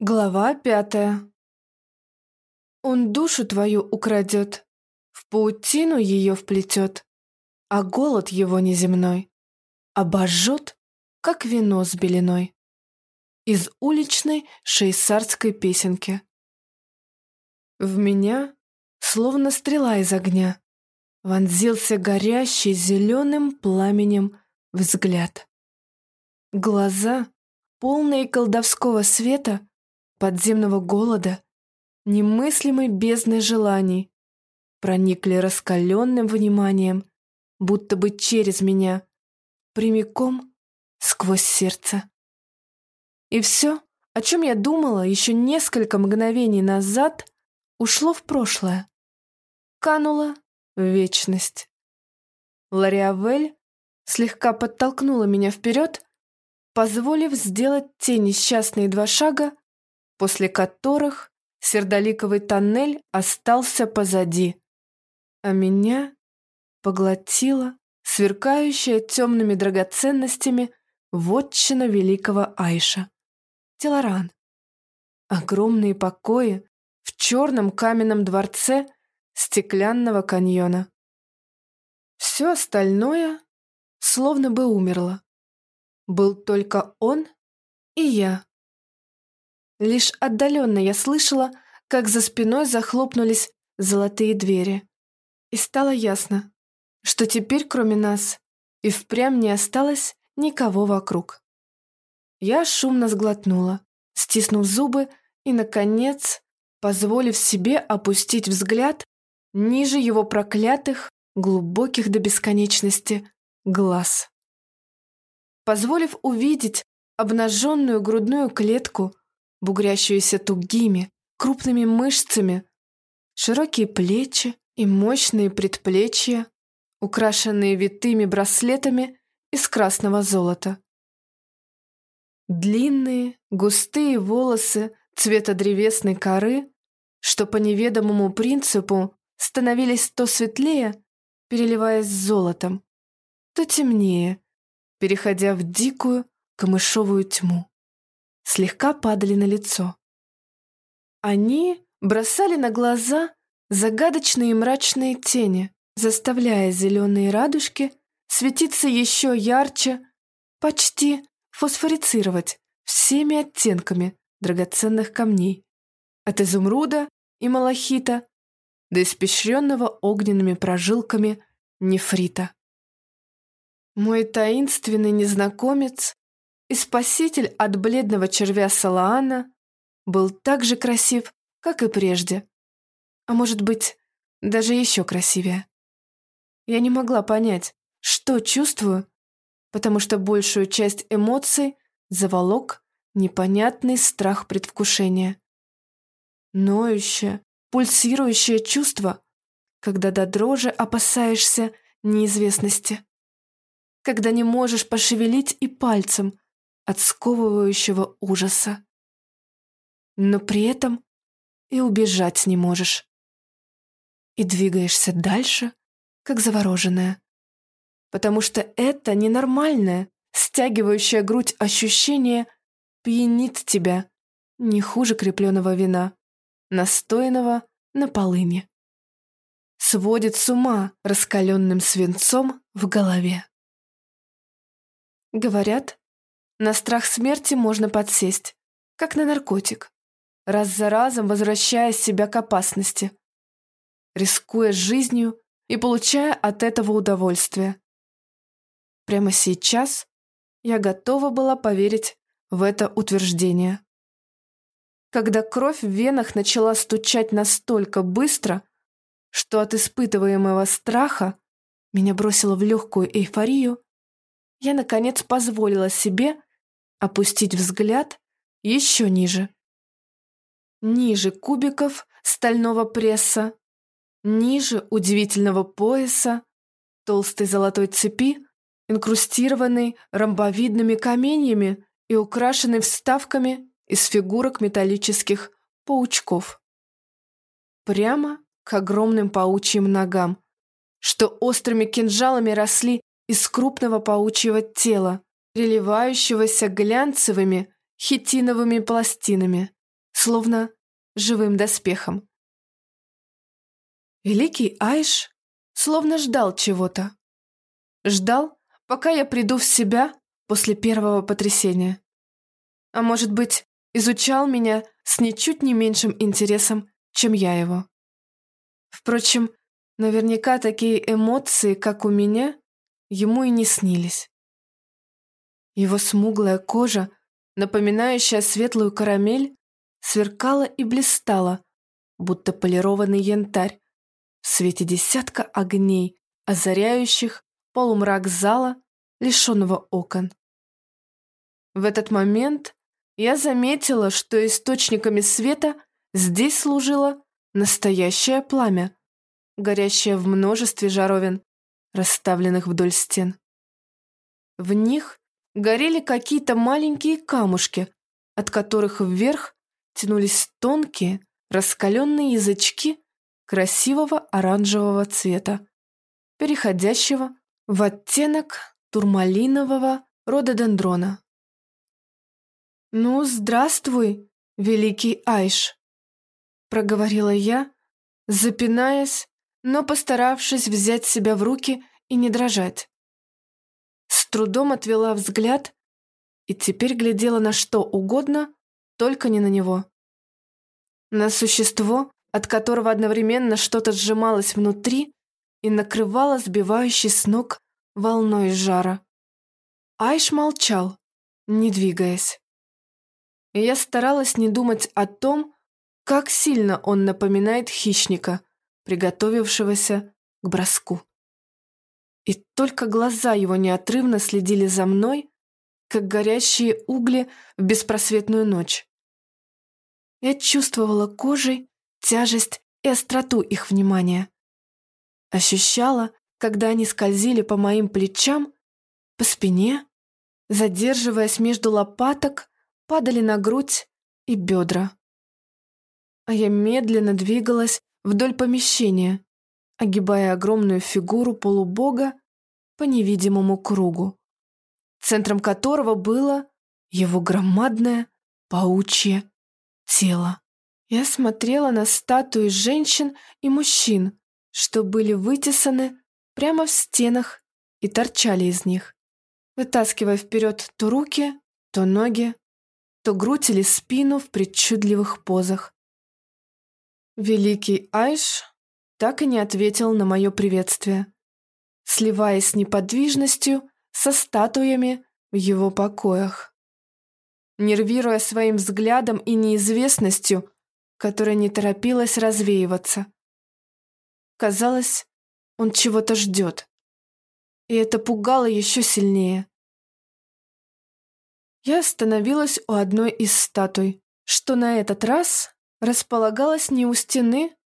Глава пятая. Он душу твою украдет, в паутину ее вплетет, а голод его неземной обожжет, как вино с беленой. Из уличной шейсарской песенки. В меня, словно стрела из огня, вонзился горящий зеленым пламенем взгляд. Глаза, полные колдовского света, подземного голода, немыслимой бездны желаний, проникли раскаленным вниманием, будто бы через меня, прямиком сквозь сердце. И все, о чем я думала еще несколько мгновений назад, ушло в прошлое, кануло в вечность. Лариавель слегка подтолкнула меня вперед, позволив сделать те несчастные два шага, после которых сердоликовый тоннель остался позади, а меня поглотила сверкающая темными драгоценностями вотчина великого Айша. Телоран. Огромные покои в черном каменном дворце стеклянного каньона. Все остальное словно бы умерло. Был только он и я. Лишь отдаленно я слышала, как за спиной захлопнулись золотые двери. И стало ясно, что теперь кроме нас и впрямь не осталось никого вокруг. Я шумно сглотнула, стиснув зубы и, наконец, позволив себе опустить взгляд ниже его проклятых, глубоких до бесконечности глаз. Позволив увидеть обнаженную грудную клетку, бугрящуюся тугими, крупными мышцами, широкие плечи и мощные предплечья, украшенные витыми браслетами из красного золота. Длинные, густые волосы цвета древесной коры, что по неведомому принципу становились то светлее, переливаясь золотом, то темнее, переходя в дикую камышовую тьму слегка падали на лицо. Они бросали на глаза загадочные мрачные тени, заставляя зеленые радужки светиться еще ярче, почти фосфорицировать всеми оттенками драгоценных камней, от изумруда и малахита до испещренного огненными прожилками нефрита. Мой таинственный незнакомец и спаситель от бледного червя Салаана был так же красив, как и прежде. А может быть, даже еще красивее. Я не могла понять, что чувствую, потому что большую часть эмоций заволок непонятный страх предвкушения. Ноющее, пульсирующее чувство, когда до дрожи опасаешься неизвестности. Когда не можешь пошевелить и пальцем, от сковывающего ужаса. Но при этом и убежать не можешь. И двигаешься дальше, как завороженная. Потому что это ненормальное, стягивающее грудь ощущение пьянит тебя не хуже крепленного вина, настоянного на полыне. Сводит с ума раскаленным свинцом в голове. Говорят, на страх смерти можно подсесть, как на наркотик, раз за разом возвращая себя к опасности, рискуя жизнью и получая от этого удовольствие. Прямо сейчас я готова была поверить в это утверждение. Когда кровь в венах начала стучать настолько быстро, что от испытываемого страха меня бросило в легкую эйфорию, я, наконец, позволила себе опустить взгляд еще ниже. Ниже кубиков стального пресса, ниже удивительного пояса, толстой золотой цепи, инкрустированной ромбовидными каменьями и украшенной вставками из фигурок металлических паучков. Прямо к огромным паучьим ногам, что острыми кинжалами росли из крупного паучьего тела, переливающегося глянцевыми хитиновыми пластинами, словно живым доспехом. Великий Айш словно ждал чего-то. Ждал, пока я приду в себя после первого потрясения. А может быть, изучал меня с ничуть не меньшим интересом, чем я его. Впрочем, наверняка такие эмоции, как у меня, ему и не снились. Его смуглая кожа, напоминающая светлую карамель, сверкала и блистала, будто полированный янтарь, в свете десятка огней, озаряющих полумрак зала, лишенного окон. В этот момент я заметила, что источниками света здесь служило настоящее пламя, горящее в множестве жаровин, расставленных вдоль стен. В них горели какие-то маленькие камушки, от которых вверх тянулись тонкие, раскаленные язычки красивого оранжевого цвета, переходящего в оттенок турмалинового рододендрона. «Ну, здравствуй, великий Айш», — проговорила я, запинаясь, но постаравшись взять себя в руки и не дрожать. Трудом отвела взгляд и теперь глядела на что угодно, только не на него. На существо, от которого одновременно что-то сжималось внутри и накрывало сбивающий с ног волной жара. Айш молчал, не двигаясь. И я старалась не думать о том, как сильно он напоминает хищника, приготовившегося к броску. И только глаза его неотрывно следили за мной, как горящие угли в беспросветную ночь. Я чувствовала кожей тяжесть и остроту их внимания. Ощущала, когда они скользили по моим плечам, по спине, задерживаясь между лопаток, падали на грудь и бедра. А я медленно двигалась вдоль помещения, огибая огромную фигуру полубога по невидимому кругу, центром которого было его громадное паучье тело. Я смотрела на статуи женщин и мужчин, что были вытесаны прямо в стенах и торчали из них, вытаскивая вперед то руки, то ноги, то грудь или спину в причудливых позах. Великий Айш так и не ответил на мое приветствие, сливаясь с неподвижностью со статуями в его покоях. Нервируя своим взглядом и неизвестностью, которая не торопилась развеиваться. Казалось, он чего-то ждет. И это пугало еще сильнее. Я остановилась у одной из статуй, что на этот раз располагалась не у стены,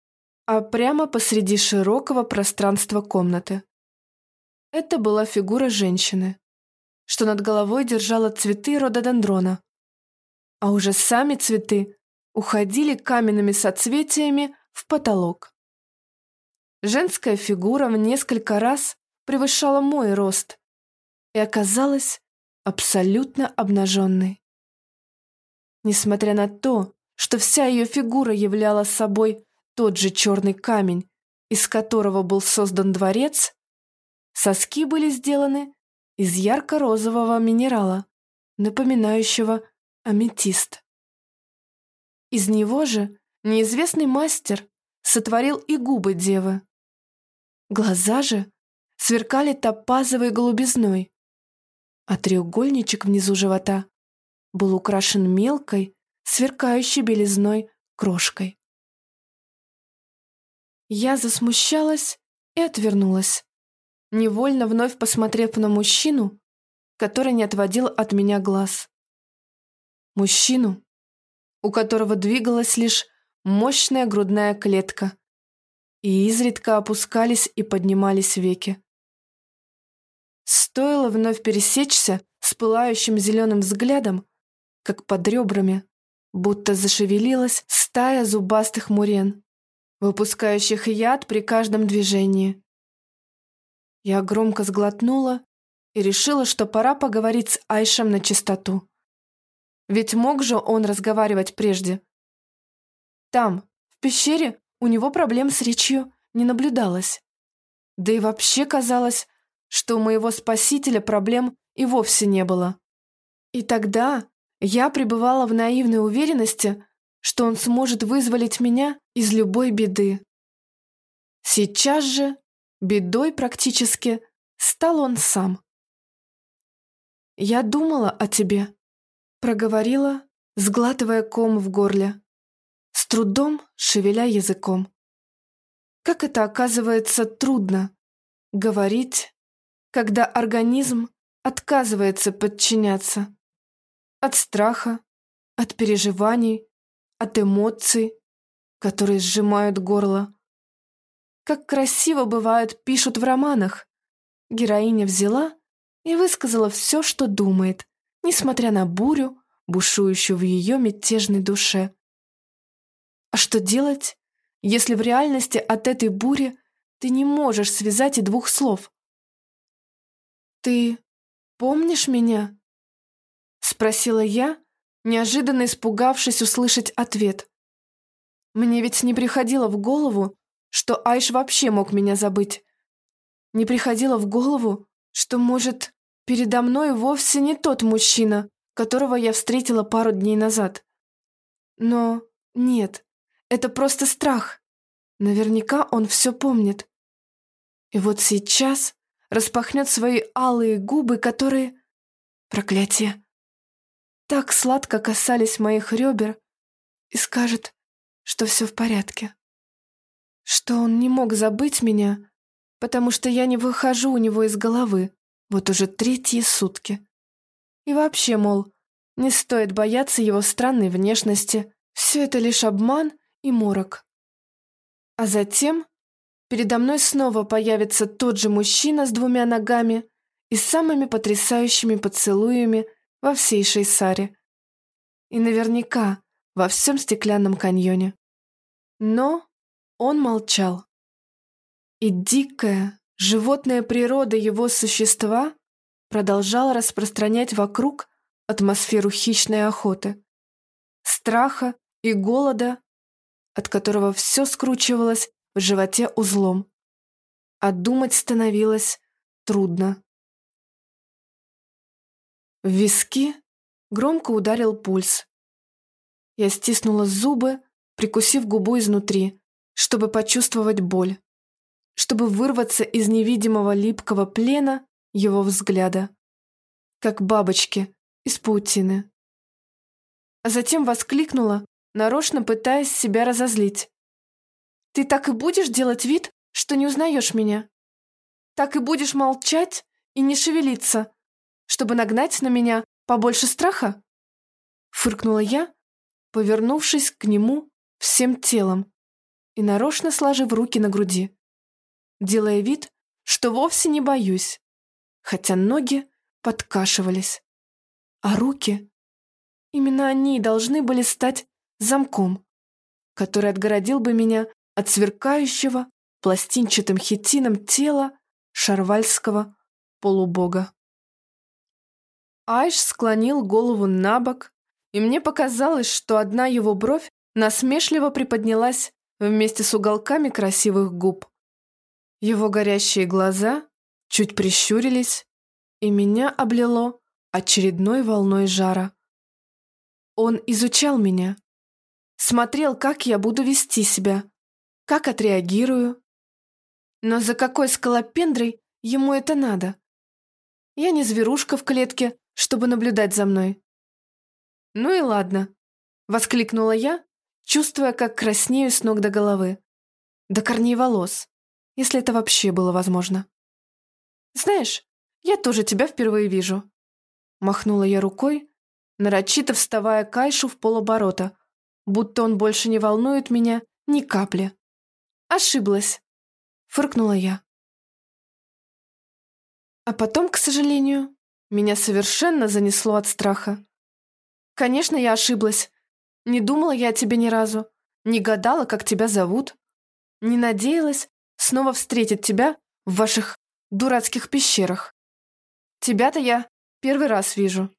а прямо посреди широкого пространства комнаты. Это была фигура женщины, что над головой держала цветы рододендрона. А уже сами цветы уходили каменными соцветиями в потолок. Женская фигура в несколько раз превышала мой рост и оказалась абсолютно обнаженной. Несмотря на то, что вся ее фигура являла собой тот же черный камень, из которого был создан дворец, соски были сделаны из ярко-розового минерала, напоминающего аметист. Из него же неизвестный мастер сотворил и губы девы. Глаза же сверкали топазовой голубизной, а треугольничек внизу живота был украшен мелкой, сверкающей белизной крошкой. Я засмущалась и отвернулась, невольно вновь посмотрев на мужчину, который не отводил от меня глаз. Мужчину, у которого двигалась лишь мощная грудная клетка, и изредка опускались и поднимались веки. Стоило вновь пересечься с пылающим зеленым взглядом, как под ребрами, будто зашевелилась стая зубастых мурен, выпускающих яд при каждом движении. Я громко сглотнула и решила, что пора поговорить с Айшем на чистоту. Ведь мог же он разговаривать прежде, Там, в пещере, у него проблем с речью не наблюдалось. Да и вообще казалось, что у моего спасителя проблем и вовсе не было. И тогда я пребывала в наивной уверенности, что он сможет вызволить меня из любой беды. Сейчас же бедой практически стал он сам. «Я думала о тебе», — проговорила, сглатывая ком в горле, с трудом шевеля языком. Как это оказывается трудно — говорить, когда организм отказывается подчиняться. От страха, от переживаний, от эмоций, которые сжимают горло. Как красиво бывает пишут в романах. Героиня взяла и высказала все, что думает, несмотря на бурю, бушующую в ее мятежной душе. А что делать, если в реальности от этой бури ты не можешь связать и двух слов? «Ты помнишь меня?» — спросила я, неожиданно испугавшись услышать ответ. Мне ведь не приходило в голову, что Айш вообще мог меня забыть. Не приходило в голову, что, может, передо мной вовсе не тот мужчина, которого я встретила пару дней назад. Но нет, это просто страх. Наверняка он все помнит. И вот сейчас распахнет свои алые губы, которые... Проклятие. Так сладко касались моих ребер и скажет, что все в порядке. Что он не мог забыть меня, потому что я не выхожу у него из головы вот уже третьи сутки. И вообще, мол, не стоит бояться его странной внешности, все это лишь обман и морок. А затем передо мной снова появится тот же мужчина с двумя ногами и самыми потрясающими поцелуями во всей Шейсаре. И наверняка во всем стеклянном каньоне. Но он молчал. И дикая, животная природа его существа продолжала распространять вокруг атмосферу хищной охоты, страха и голода, от которого все скручивалось в животе узлом. А думать становилось трудно. В виски громко ударил пульс. Я стиснула зубы, прикусив губу изнутри, чтобы почувствовать боль, чтобы вырваться из невидимого липкого плена его взгляда, как бабочки из паутины. А затем воскликнула, нарочно пытаясь себя разозлить. «Ты так и будешь делать вид, что не узнаешь меня? Так и будешь молчать и не шевелиться, чтобы нагнать на меня побольше страха?» Фыркнула я, повернувшись к нему всем телом и нарочно сложив руки на груди, делая вид, что вовсе не боюсь, хотя ноги подкашивались, а руки, именно они должны были стать замком, который отгородил бы меня от сверкающего пластинчатым хитином тела шарвальского полубога. Айш склонил голову на бок, и мне показалось, что одна его бровь насмешливо приподнялась вместе с уголками красивых губ. Его горящие глаза чуть прищурились, и меня облило очередной волной жара. Он изучал меня, смотрел, как я буду вести себя, как отреагирую. Но за какой скалопендрой ему это надо? Я не зверушка в клетке, чтобы наблюдать за мной. «Ну и ладно», — воскликнула я, чувствуя, как краснею с ног до головы. До корней волос, если это вообще было возможно. «Знаешь, я тоже тебя впервые вижу», — махнула я рукой, нарочито вставая к Айшу в полоборота, будто он больше не волнует меня ни капли. «Ошиблась», — фыркнула я. А потом, к сожалению, меня совершенно занесло от страха. Конечно, я ошиблась. Не думала я о тебе ни разу. Не гадала, как тебя зовут. Не надеялась снова встретить тебя в ваших дурацких пещерах. Тебя-то я первый раз вижу,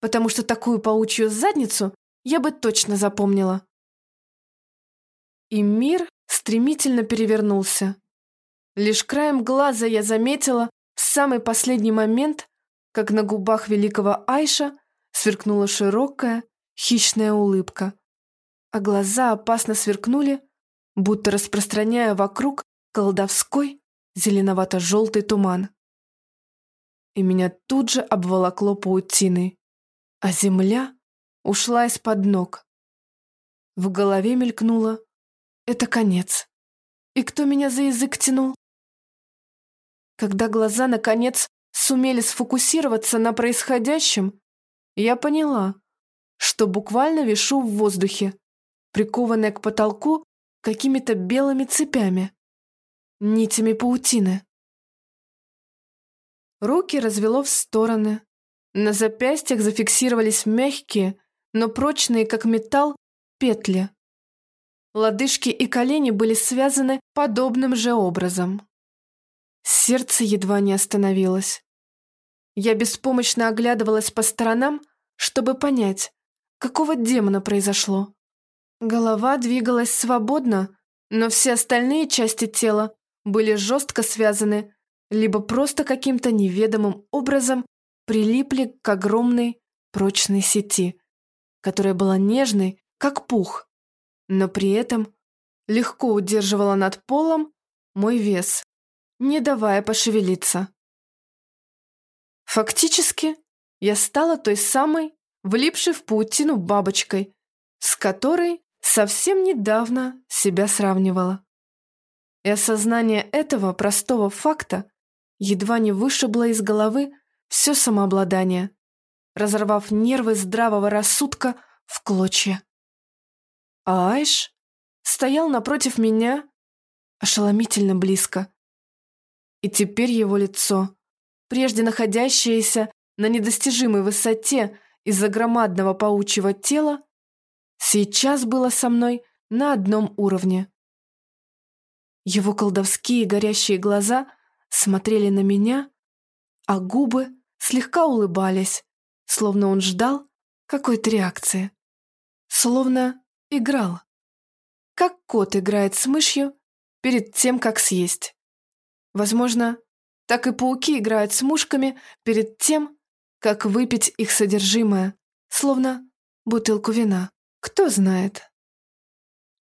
потому что такую паучью задницу я бы точно запомнила. и мир стремительно перевернулся. Лишь краем глаза я заметила в самый последний момент, как на губах великого Айша сверкнула широкая, хищная улыбка, а глаза опасно сверкнули, будто распространяя вокруг колдовской зеленовато-желтый туман. И меня тут же обволокло паутиной, а земля ушла из-под ног. В голове мелькнуло «Это конец». И кто меня за язык тянул? Когда глаза, наконец, сумели сфокусироваться на происходящем, я поняла, что буквально вишу в воздухе, прикованная к потолку какими-то белыми цепями, нитями паутины. Руки развело в стороны. На запястьях зафиксировались мягкие, но прочные, как металл, петли. Лодыжки и колени были связаны подобным же образом. Сердце едва не остановилось. Я беспомощно оглядывалась по сторонам, чтобы понять, какого демона произошло. Голова двигалась свободно, но все остальные части тела были жестко связаны, либо просто каким-то неведомым образом прилипли к огромной прочной сети, которая была нежной, как пух, но при этом легко удерживала над полом мой вес, не давая пошевелиться. Фактически, я стала той самой, влипшей в паутину бабочкой, с которой совсем недавно себя сравнивала. И осознание этого простого факта едва не вышибло из головы все самообладание, разорвав нервы здравого рассудка в клочья. А Айш стоял напротив меня ошеломительно близко. И теперь его лицо, прежде находящееся на недостижимой высоте из-за громадного паучьего тела, сейчас было со мной на одном уровне. Его колдовские горящие глаза смотрели на меня, а губы слегка улыбались, словно он ждал какой-то реакции. Словно играл. Как кот играет с мышью перед тем, как съесть. Возможно, так и пауки играют с мушками перед тем, как выпить их содержимое, словно бутылку вина. Кто знает.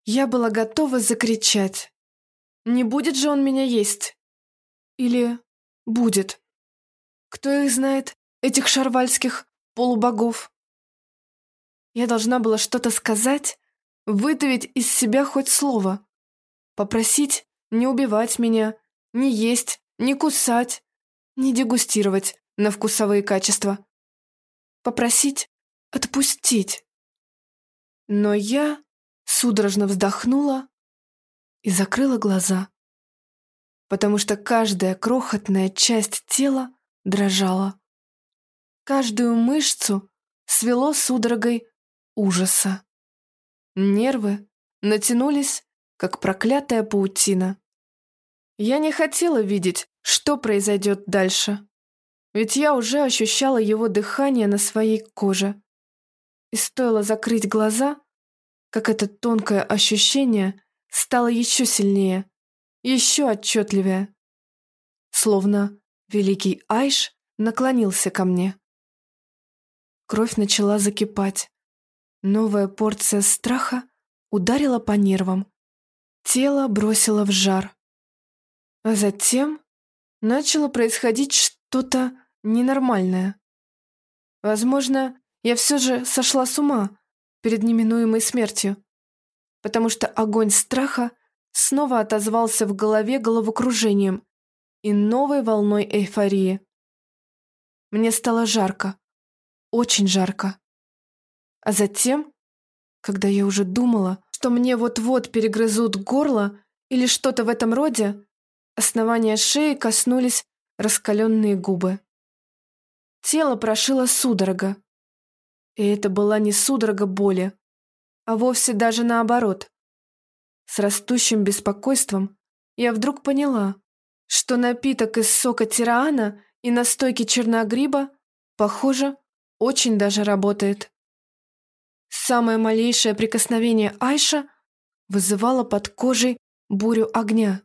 Я была готова закричать. Не будет же он меня есть? Или будет? Кто их знает, этих шарвальских полубогов? Я должна была что-то сказать, выдавить из себя хоть слово. Попросить не убивать меня, не есть, не кусать, не дегустировать на вкусовые качества. Попросить отпустить. Но я судорожно вздохнула и закрыла глаза, потому что каждая крохотная часть тела дрожала. Каждую мышцу свело судорогой ужаса. Нервы натянулись, как проклятая паутина. Я не хотела видеть, что произойдет дальше. Ведь я уже ощущала его дыхание на своей коже. И стоило закрыть глаза, как это тонкое ощущение стало еще сильнее, еще отчетливее. Словно великий Айш наклонился ко мне. Кровь начала закипать. Новая порция страха ударила по нервам. Тело бросило в жар. А затем начало происходить что-то ненормальное. Возможно, я все же сошла с ума перед неминуемой смертью, потому что огонь страха снова отозвался в голове головокружением и новой волной эйфории. Мне стало жарко, очень жарко. А затем, когда я уже думала, что мне вот-вот перегрызут горло или что-то в этом роде, Основания шеи коснулись раскаленные губы. Тело прошило судорога. И это была не судорога боли, а вовсе даже наоборот. С растущим беспокойством я вдруг поняла, что напиток из сока тираана и настойки черногриба, похоже, очень даже работает. Самое малейшее прикосновение Айша вызывало под кожей бурю огня.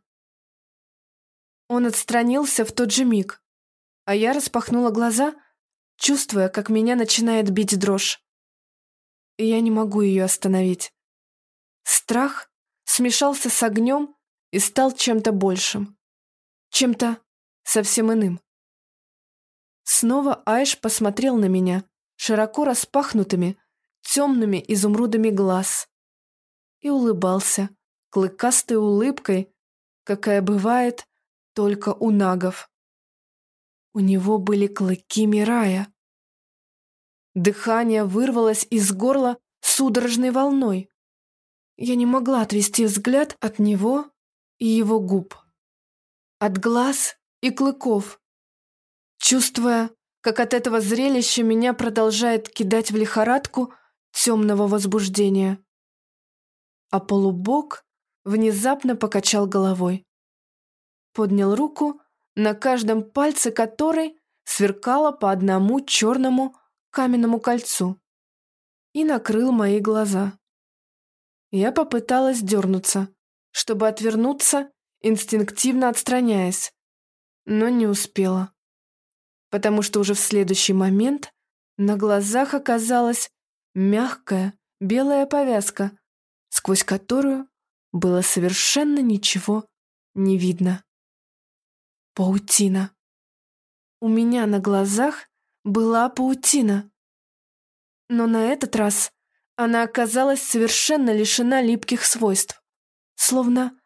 Он отстранился в тот же миг, а я распахнула глаза, чувствуя, как меня начинает бить дрожь. И я не могу ее остановить. Страх смешался с огнем и стал чем-то большим, чем-то совсем иным. Снова Айш посмотрел на меня широко распахнутыми, темными изумрудами глаз и улыбался клыкастой улыбкой, какая бывает только у нагов. У него были клыки Мирая. Дыхание вырвалось из горла судорожной волной. Я не могла отвести взгляд от него и его губ. От глаз и клыков. Чувствуя, как от этого зрелища меня продолжает кидать в лихорадку темного возбуждения. А полубок внезапно покачал головой. Поднял руку, на каждом пальце которой сверкало по одному черному каменному кольцу и накрыл мои глаза. Я попыталась дернуться, чтобы отвернуться, инстинктивно отстраняясь, но не успела, потому что уже в следующий момент на глазах оказалась мягкая белая повязка, сквозь которую было совершенно ничего не видно. Паутина. У меня на глазах была паутина. Но на этот раз она оказалась совершенно лишена липких свойств. Словно,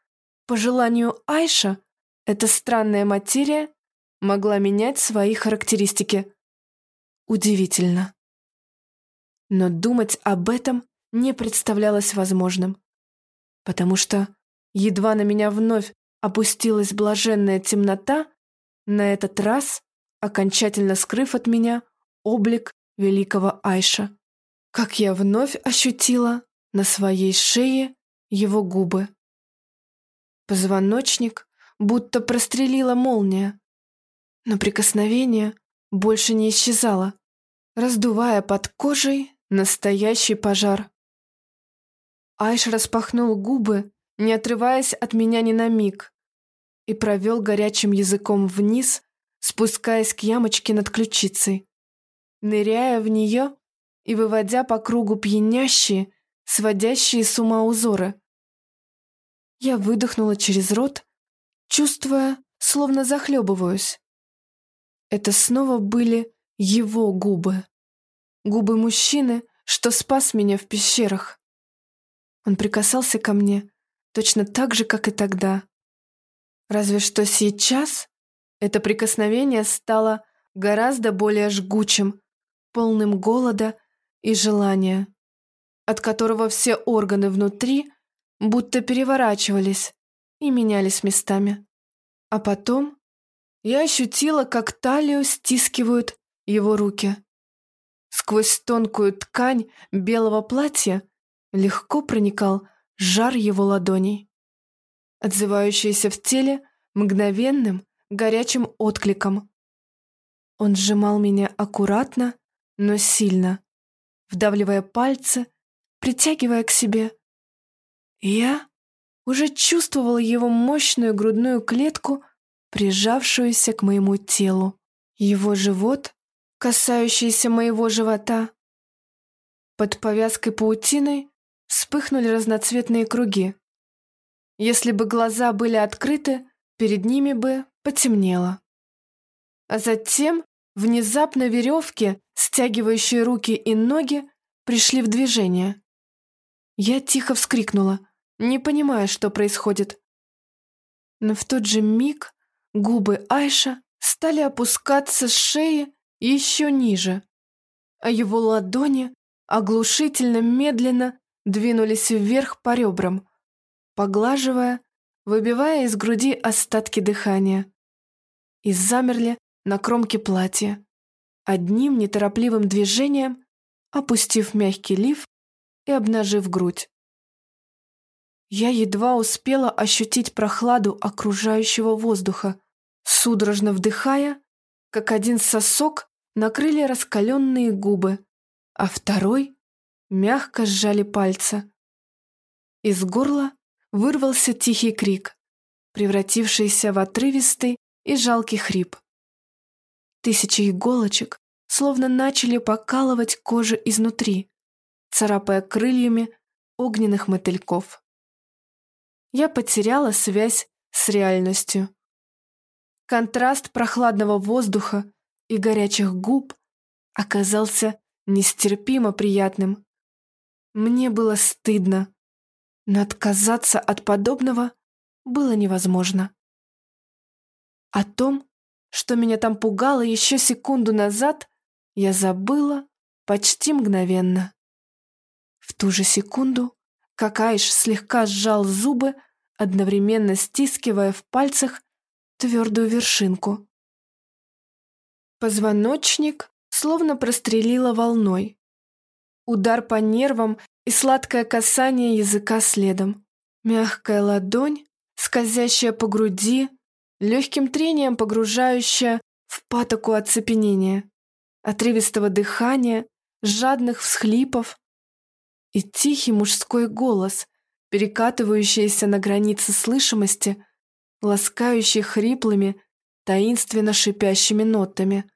по желанию Айша, эта странная материя могла менять свои характеристики. Удивительно. Но думать об этом не представлялось возможным, потому что едва на меня вновь опустилась блаженная темнота, на этот раз окончательно скрыв от меня облик великого Айша. Как я вновь ощутила на своей шее его губы. Позвоночник будто прострелила молния, но прикосновение больше не исчезало, раздувая под кожей настоящий пожар. Айш распахнул губы, не отрываясь от меня ни на миг, и провел горячим языком вниз, спускаясь к ямочке над ключицей, ныряя в нее и выводя по кругу пьянящие, сводящие с ума узоры. Я выдохнула через рот, чувствуя, словно захлебываюсь. Это снова были его губы. Губы мужчины, что спас меня в пещерах. Он прикасался ко мне точно так же, как и тогда. Разве что сейчас это прикосновение стало гораздо более жгучим, полным голода и желания, от которого все органы внутри будто переворачивались и менялись местами. А потом я ощутила, как талию стискивают его руки. Сквозь тонкую ткань белого платья легко проникал жар его ладоней, отзывающийся в теле мгновенным горячим откликом. Он сжимал меня аккуратно, но сильно, вдавливая пальцы, притягивая к себе. Я уже чувствовала его мощную грудную клетку, прижавшуюся к моему телу. Его живот, касающийся моего живота. Под повязкой паутиной вспыхнули разноцветные круги. Если бы глаза были открыты, перед ними бы потемнело. А затем внезапно веревки, стягивающие руки и ноги, пришли в движение. Я тихо вскрикнула, не понимая, что происходит. Но в тот же миг губы Айша стали опускаться с шеи еще ниже, а его ладони оглушительно медленно двинулись вверх по ребрам, поглаживая, выбивая из груди остатки дыхания. И замерли на кромке платья, одним неторопливым движением опустив мягкий лиф и обнажив грудь. Я едва успела ощутить прохладу окружающего воздуха, судорожно вдыхая, как один сосок накрыли раскаленные губы, а второй мягко сжали пальцы. Из горла вырвался тихий крик, превратившийся в отрывистый и жалкий хрип. Тысячи иголочек словно начали покалывать кожу изнутри, царапая крыльями огненных мотыльков. Я потеряла связь с реальностью. Контраст прохладного воздуха и горячих губ оказался нестерпимо приятным. Мне было стыдно, но отказаться от подобного было невозможно. О том, что меня там пугало еще секунду назад, я забыла почти мгновенно. В ту же секунду Какаиш слегка сжал зубы, одновременно стискивая в пальцах твердую вершинку. Позвоночник словно прострелило волной. Удар по нервам и сладкое касание языка следом. Мягкая ладонь, скользящая по груди, легким трением погружающая в патоку оцепенения, отрывистого дыхания, жадных всхлипов и тихий мужской голос, перекатывающийся на границе слышимости, ласкающий хриплыми, таинственно шипящими нотами.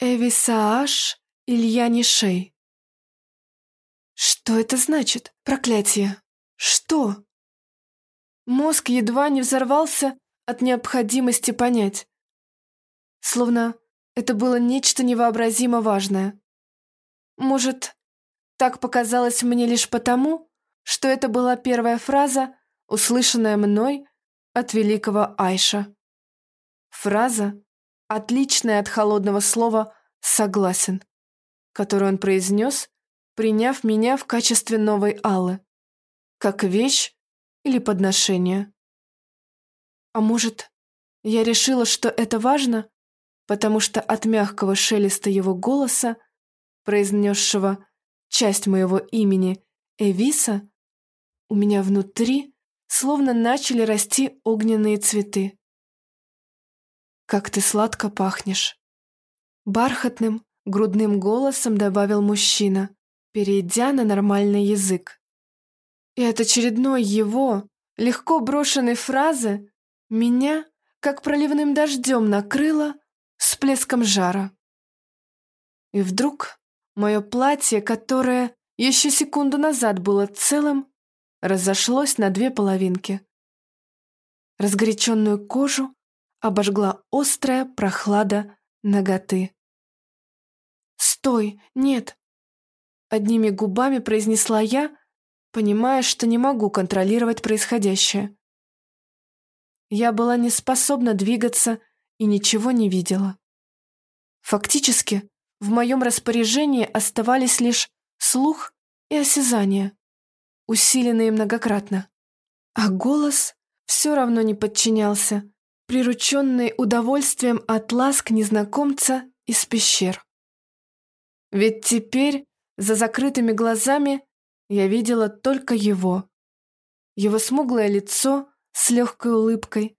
Эвисааш Илья Нишей. Что это значит, проклятие? Что? Мозг едва не взорвался от необходимости понять. Словно это было нечто невообразимо важное. Может, так показалось мне лишь потому, что это была первая фраза, услышанная мной от великого Айша. Фраза, отличная от холодного слова «согласен», которую он произнес, приняв меня в качестве новой Аллы, как вещь или подношение. А может, я решила, что это важно, потому что от мягкого шелеста его голоса, произнесшего часть моего имени Эвиса, у меня внутри словно начали расти огненные цветы. «Как ты сладко пахнешь!» Бархатным, грудным голосом добавил мужчина, перейдя на нормальный язык. И от очередной его, легко брошенной фразы, меня, как проливным дождем, накрыло всплеском жара. И вдруг мое платье, которое еще секунду назад было целым, разошлось на две половинки. Разгоряченную кожу обожгла острая прохлада ноготы. «Стой! Нет!» Одними губами произнесла я, понимая, что не могу контролировать происходящее. Я была не способна двигаться и ничего не видела. Фактически, в моем распоряжении оставались лишь слух и осязание, усиленные многократно. А голос все равно не подчинялся, прирученный удовольствием от ласк незнакомца из пещер. Ведь теперь за закрытыми глазами я видела только его. Его смуглое лицо с легкой улыбкой,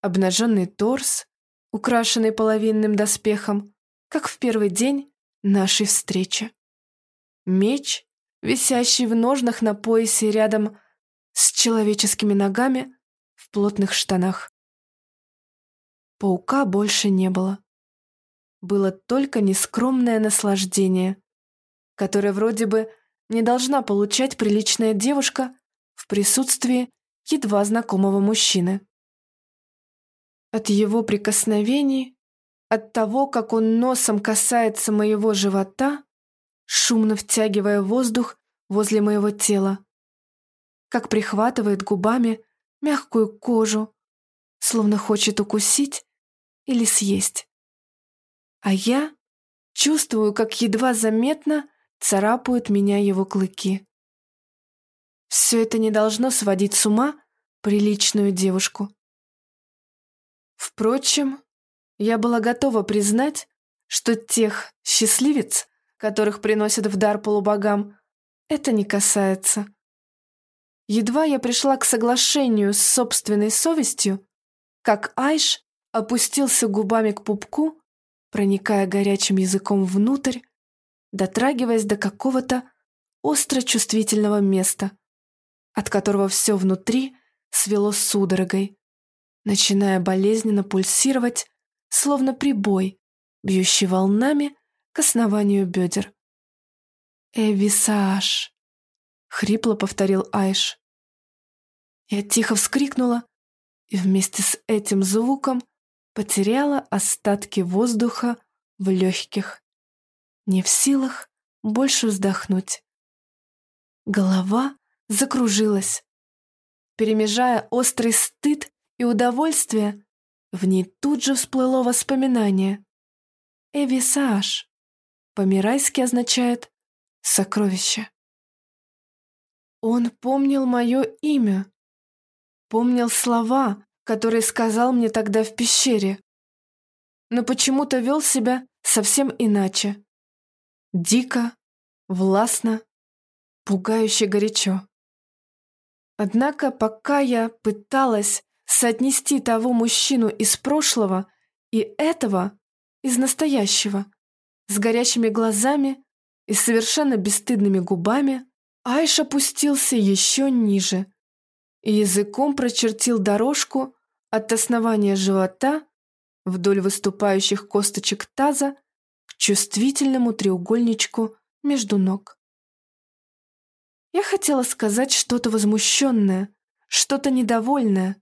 обнаженный торс, украшенный половинным доспехом, как в первый день нашей встречи. Меч, висящий в ножнах на поясе рядом с человеческими ногами в плотных штанах. Паука больше не было. Было только нескромное наслаждение, которое вроде бы не должна получать приличная девушка в присутствии едва знакомого мужчины. От его прикосновений, от того, как он носом касается моего живота, шумно втягивая воздух возле моего тела, как прихватывает губами мягкую кожу, словно хочет укусить или съесть. А я чувствую, как едва заметно царапают меня его клыки. Все это не должно сводить с ума приличную девушку. Впрочем, я была готова признать, что тех счастливец, которых приносят в дар полубогам, это не касается. Едва я пришла к соглашению с собственной совестью, как Айш опустился губами к пупку, проникая горячим языком внутрь, дотрагиваясь до какого-то остро чувствительного места, от которого все внутри свело судорогой, начиная болезненно пульсировать, словно прибой, бьющий волнами к основанию бедер. «Эвисаж!» — хрипло повторил Айш. Я тихо вскрикнула и вместе с этим звуком потеряла остатки воздуха в легких, не в силах больше вздохнуть. Голова закружилась. Перемежая острый стыд и удовольствие, в ней тут же всплыло воспоминание. Эвисаж по-мирайски означает «сокровище». Он помнил мое имя, помнил слова, которые сказал мне тогда в пещере, но почему-то вел себя совсем иначе. Дико, властно, пугающе горячо. Однако пока я пыталась соотнести того мужчину из прошлого и этого из настоящего, с горящими глазами и совершенно бесстыдными губами, Айш опустился еще ниже и языком прочертил дорожку от основания живота вдоль выступающих косточек таза чувствительному треугольничку между ног. Я хотела сказать что-то возмущенное, что-то недовольное,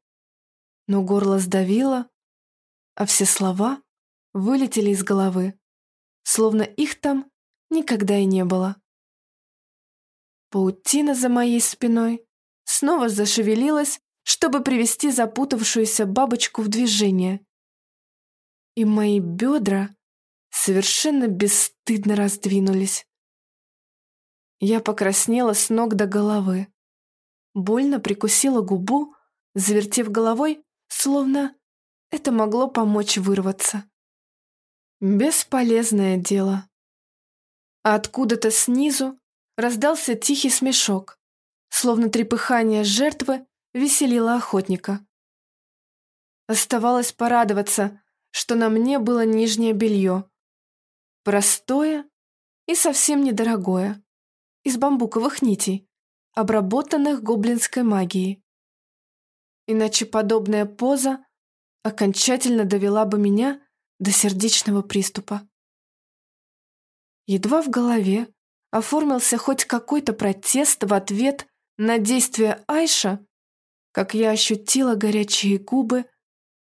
но горло сдавило, а все слова вылетели из головы, словно их там никогда и не было. Паутина за моей спиной снова зашевелилась, чтобы привести запутавшуюся бабочку в движение. И мои бедра совершенно бесстыдно раздвинулись. Я покраснела с ног до головы. Больно прикусила губу, завертев головой, словно это могло помочь вырваться. Бесполезное дело. А откуда-то снизу раздался тихий смешок, словно трепыхание жертвы веселило охотника. Оставалось порадоваться, что на мне было нижнее белье. Простое и совсем недорогое, из бамбуковых нитей, обработанных гоблинской магией. Иначе подобная поза окончательно довела бы меня до сердечного приступа. Едва в голове оформился хоть какой-то протест в ответ на действия Айша, как я ощутила горячие губы,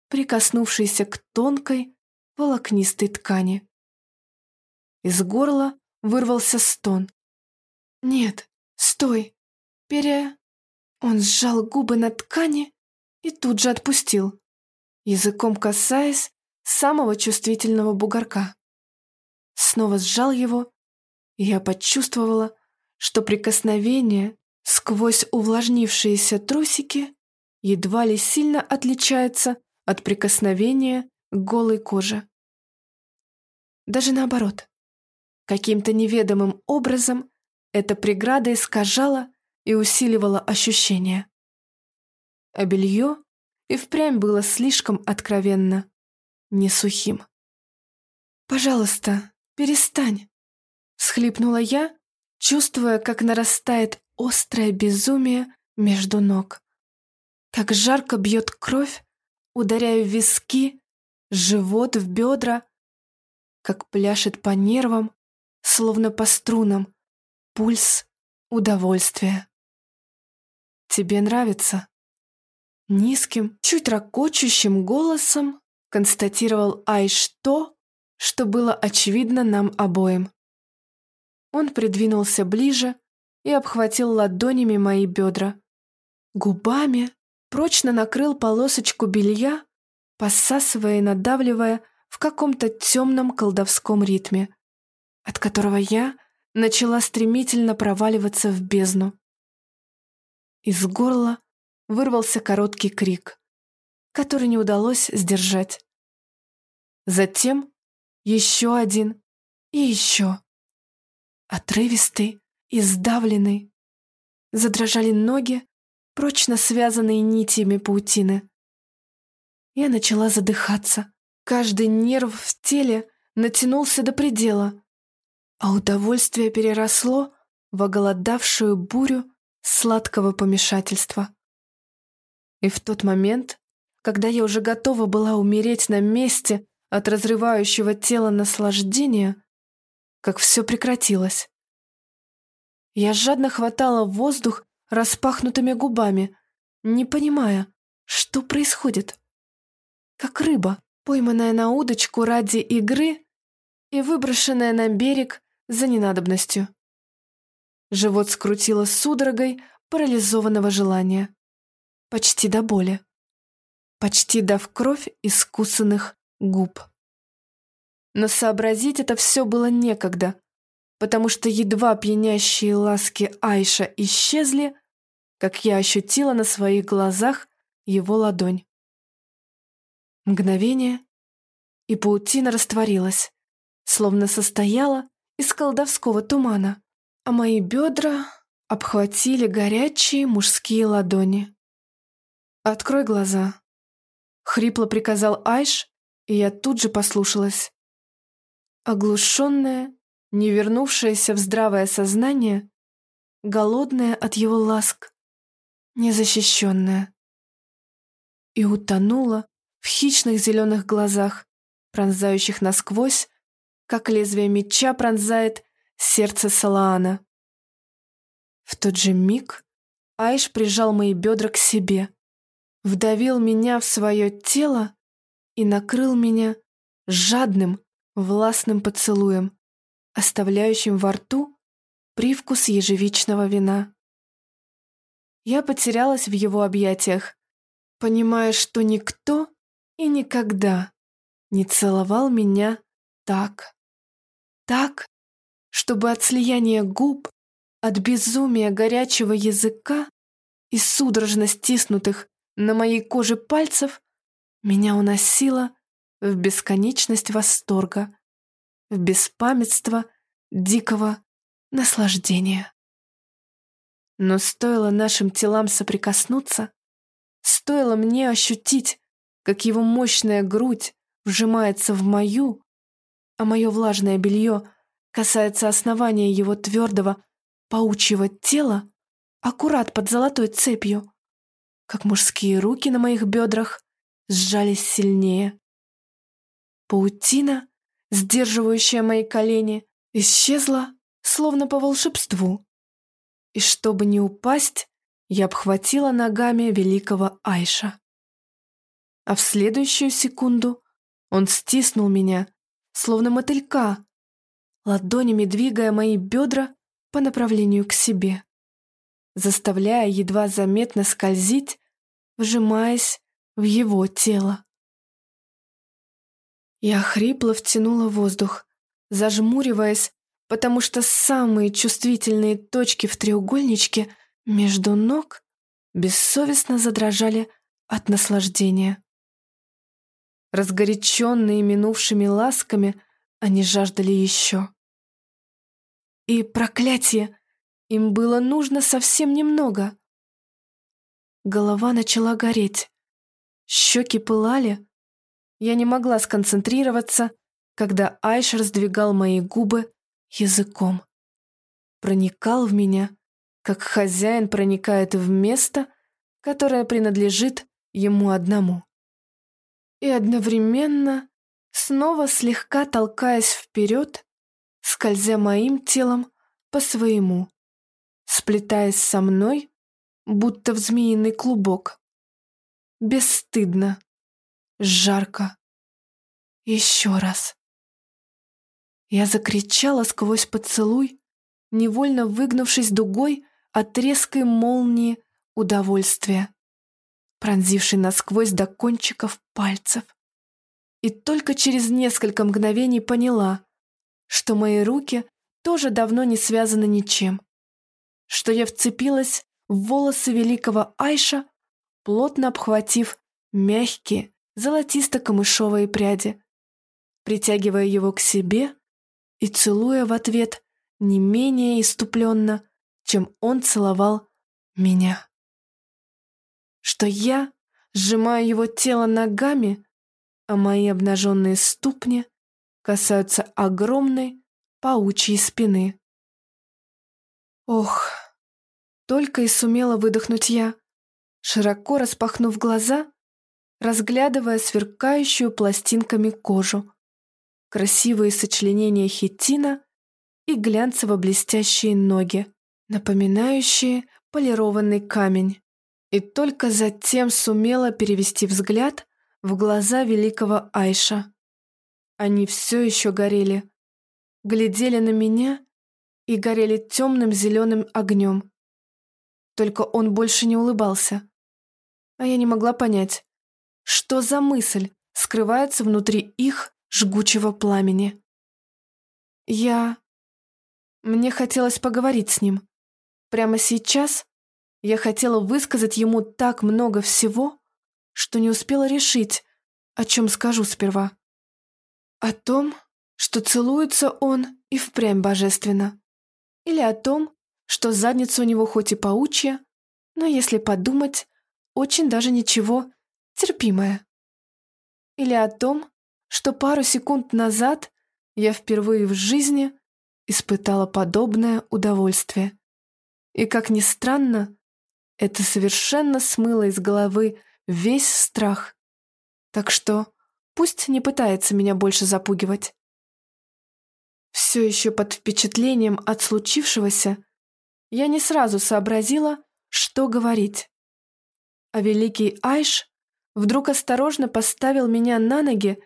прикоснувшиеся к тонкой, волокнистой ткани. Из горла вырвался стон. «Нет, стой! Пере...» Он сжал губы на ткани и тут же отпустил, языком касаясь самого чувствительного бугорка. Снова сжал его, и я почувствовала, что прикосновение сквозь увлажнившиеся трусики едва ли сильно отличается от прикосновения голой коже. Даже наоборот. Каким-то неведомым образом эта преграда искажала и усиливала ощущения. А белье и впрямь было слишком откровенно, не сухим. «Пожалуйста, перестань!» — схлипнула я, чувствуя, как нарастает острое безумие между ног. Как жарко бьет кровь, ударяя в виски, живот, в бедра, как пляшет по нервам, словно по струнам, пульс удовольствия. «Тебе нравится?» Низким, чуть ракочущим голосом констатировал Айш то, что было очевидно нам обоим. Он придвинулся ближе и обхватил ладонями мои бедра. Губами прочно накрыл полосочку белья, посасывая и надавливая в каком-то темном колдовском ритме, от которого я начала стремительно проваливаться в бездну. Из горла вырвался короткий крик, который не удалось сдержать. Затем еще один и еще. Отрывистый и сдавленный. Задрожали ноги, прочно связанные нитями паутины. Я начала задыхаться. Каждый нерв в теле натянулся до предела, а удовольствие переросло в оголодавшую бурю сладкого помешательства. И в тот момент, когда я уже готова была умереть на месте от разрывающего тела наслаждения, как все прекратилось. Я жадно хватала воздух распахнутыми губами, не понимая, что происходит. Как рыба, пойманная на удочку ради игры и выброшенная на берег за ненадобностью. Живот скрутило судорогой парализованного желания. Почти до боли. Почти до в кровь искусанных губ. Но сообразить это все было некогда, потому что едва пьянящие ласки Айша исчезли, как я ощутила на своих глазах его ладонь. Мгновение, и паутина растворилась, словно состояла из колдовского тумана, а мои бедра обхватили горячие мужские ладони. «Открой глаза», — хрипло приказал Айш, и я тут же послушалась. Оглушенная, не вернувшаяся в здравое сознание, голодная от его ласк, незащищенная. И утонула в хищных зеленых глазах, пронзающих насквозь, как лезвие меча пронзает сердце Салаана. В тот же миг Айш прижал мои бедра к себе, вдавил меня в свое тело и накрыл меня жадным, властным поцелуем, оставляющим во рту привкус ежевичного вина. Я потерялась в его объятиях, понимая, что никто и никогда не целовал меня так. Так, чтобы от слияния губ, от безумия горячего языка и судорожно стиснутых на моей коже пальцев меня уносило в бесконечность восторга, в беспамятство дикого наслаждения. Но стоило нашим телам соприкоснуться, стоило мне ощутить, как его мощная грудь вжимается в мою, а мое влажное белье касается основания его твердого паучьего тела, аккурат под золотой цепью, как мужские руки на моих бедрах сжались сильнее. Паутина, сдерживающая мои колени, исчезла, словно по волшебству. И чтобы не упасть, я обхватила ногами великого Айша. А в следующую секунду он стиснул меня, словно мотылька, ладонями двигая мои бедра по направлению к себе, заставляя едва заметно скользить, вжимаясь в его тело. Я хрипло втянула воздух, зажмуриваясь, потому что самые чувствительные точки в треугольничке между ног бессовестно задрожали от наслаждения. Разгоряченные минувшими ласками, они жаждали еще. И, проклятие, им было нужно совсем немного. Голова начала гореть. Щеки пылали, я не могла сконцентрироваться, когда Айш раздвигал мои губы языком. Проникал в меня, как хозяин проникает в место, которое принадлежит ему одному. И одновременно, снова слегка толкаясь вперед, скользя моим телом по своему, сплетаясь со мной, будто в змеиный клубок. Бесстыдно, Жарко. Еще раз. Я закричала сквозь поцелуй, невольно выгнувшись дугой от резкой молнии удовольствия, пронзившей насквозь до кончиков пальцев. И только через несколько мгновений поняла, что мои руки тоже давно не связаны ничем, что я вцепилась в волосы великого Айша, плотно обхватив мягкие, золотисто-камышовые пряди, притягивая его к себе и целуя в ответ не менее иступленно, чем он целовал меня. Что я сжимаю его тело ногами, а мои обнаженные ступни касаются огромной паучьей спины. Ох, Только и сумела выдохнуть я, широко распахнув глаза, разглядывая сверкающую пластинками кожу, красивые сочленения хитина и глянцево-блестящие ноги, напоминающие полированный камень. И только затем сумела перевести взгляд в глаза великого Айша. Они все еще горели, глядели на меня и горели темным зеленым огнем. Только он больше не улыбался. А я не могла понять, что за мысль скрывается внутри их жгучего пламени. Я... Мне хотелось поговорить с ним. Прямо сейчас я хотела высказать ему так много всего, что не успела решить, о чем скажу сперва. О том, что целуется он и впрямь божественно. Или о том, что задница у него хоть и паучья, но, если подумать, очень даже ничего, терпимая. Или о том, что пару секунд назад я впервые в жизни испытала подобное удовольствие. И, как ни странно, это совершенно смыло из головы весь страх. Так что пусть не пытается меня больше запугивать. Все еще под впечатлением от случившегося, я не сразу сообразила, что говорить. А великий Айш вдруг осторожно поставил меня на ноги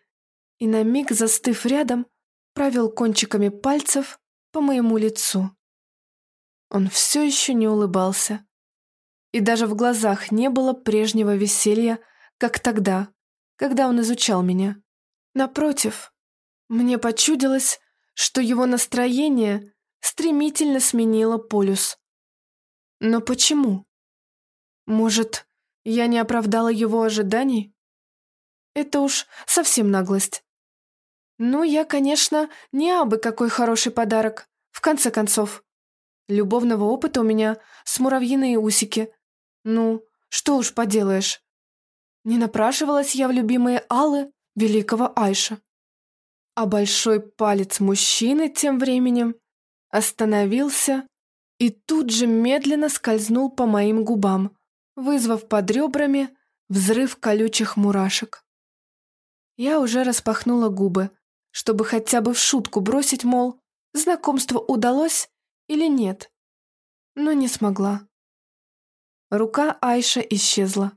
и на миг, застыв рядом, провел кончиками пальцев по моему лицу. Он все еще не улыбался. И даже в глазах не было прежнего веселья, как тогда, когда он изучал меня. Напротив, мне почудилось, что его настроение стремительно сменила полюс. Но почему? Может, я не оправдала его ожиданий? Это уж совсем наглость. Ну, я, конечно, не абы какой хороший подарок, в конце концов. Любовного опыта у меня с муравьиные усики. Ну, что уж поделаешь. Не напрашивалась я в любимые Аллы великого Айша. А большой палец мужчины тем временем остановился и тут же медленно скользнул по моим губам, вызвав под ребрами взрыв колючих мурашек. Я уже распахнула губы, чтобы хотя бы в шутку бросить, мол, знакомство удалось или нет, но не смогла. Рука Айша исчезла,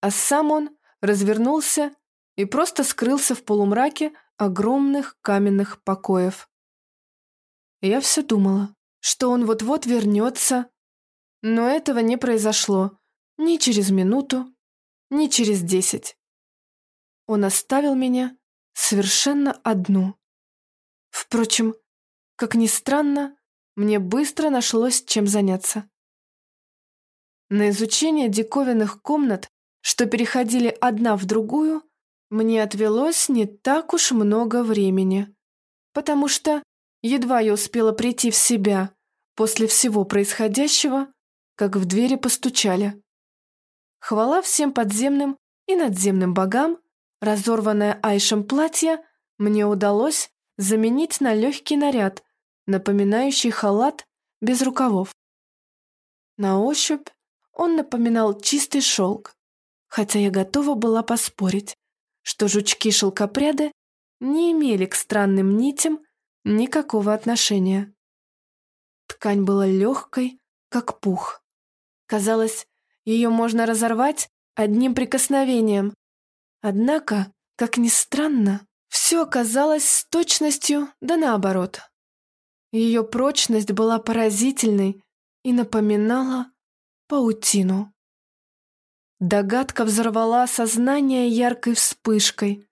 а сам он развернулся и просто скрылся в полумраке огромных каменных покоев. Я все думала, что он вот-вот вернется, но этого не произошло ни через минуту, ни через десять. Он оставил меня совершенно одну. Впрочем, как ни странно, мне быстро нашлось чем заняться. На изучение диковинных комнат, что переходили одна в другую, мне отвелось не так уж много времени, потому что Едва я успела прийти в себя после всего происходящего, как в двери постучали. Хвала всем подземным и надземным богам, разорванное Айшем платье мне удалось заменить на легкий наряд, напоминающий халат без рукавов. На ощупь он напоминал чистый шелк, хотя я готова была поспорить, что жучки-шелкопряды не имели к странным нитям Никакого отношения. Ткань была легкой, как пух. Казалось, ее можно разорвать одним прикосновением. Однако, как ни странно, все оказалось с точностью да наоборот. Ее прочность была поразительной и напоминала паутину. Догадка взорвала сознание яркой вспышкой,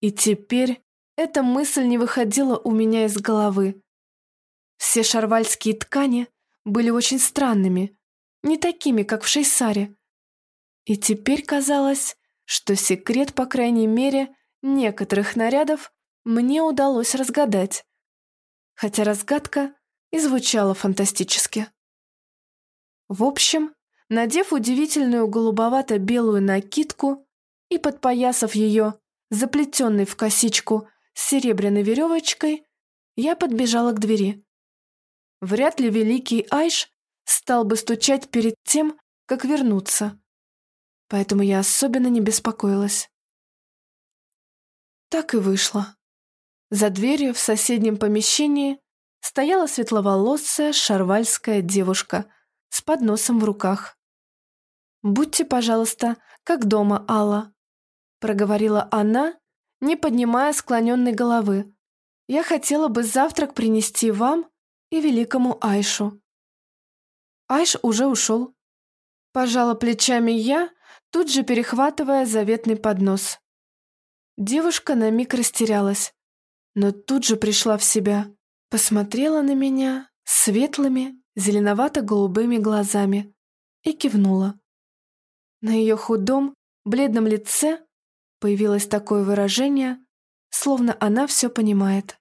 и теперь эта мысль не выходила у меня из головы. Все шарвальские ткани были очень странными, не такими, как в Шейсаре. И теперь казалось, что секрет, по крайней мере, некоторых нарядов мне удалось разгадать. Хотя разгадка и звучала фантастически. В общем, надев удивительную голубовато-белую накидку и подпоясав ее, заплетенной в косичку, с серебряной веревочкой, я подбежала к двери. Вряд ли великий Айш стал бы стучать перед тем, как вернуться. Поэтому я особенно не беспокоилась. Так и вышло. За дверью в соседнем помещении стояла светловолосая шарвальская девушка с подносом в руках. «Будьте, пожалуйста, как дома, Алла», — проговорила она, не поднимая склоненной головы. «Я хотела бы завтрак принести вам и великому Айшу». Айш уже ушел. Пожала плечами я, тут же перехватывая заветный поднос. Девушка на миг растерялась, но тут же пришла в себя, посмотрела на меня светлыми, зеленовато-голубыми глазами и кивнула. На ее худом, бледном лице появилось такое выражение, словно она все понимает.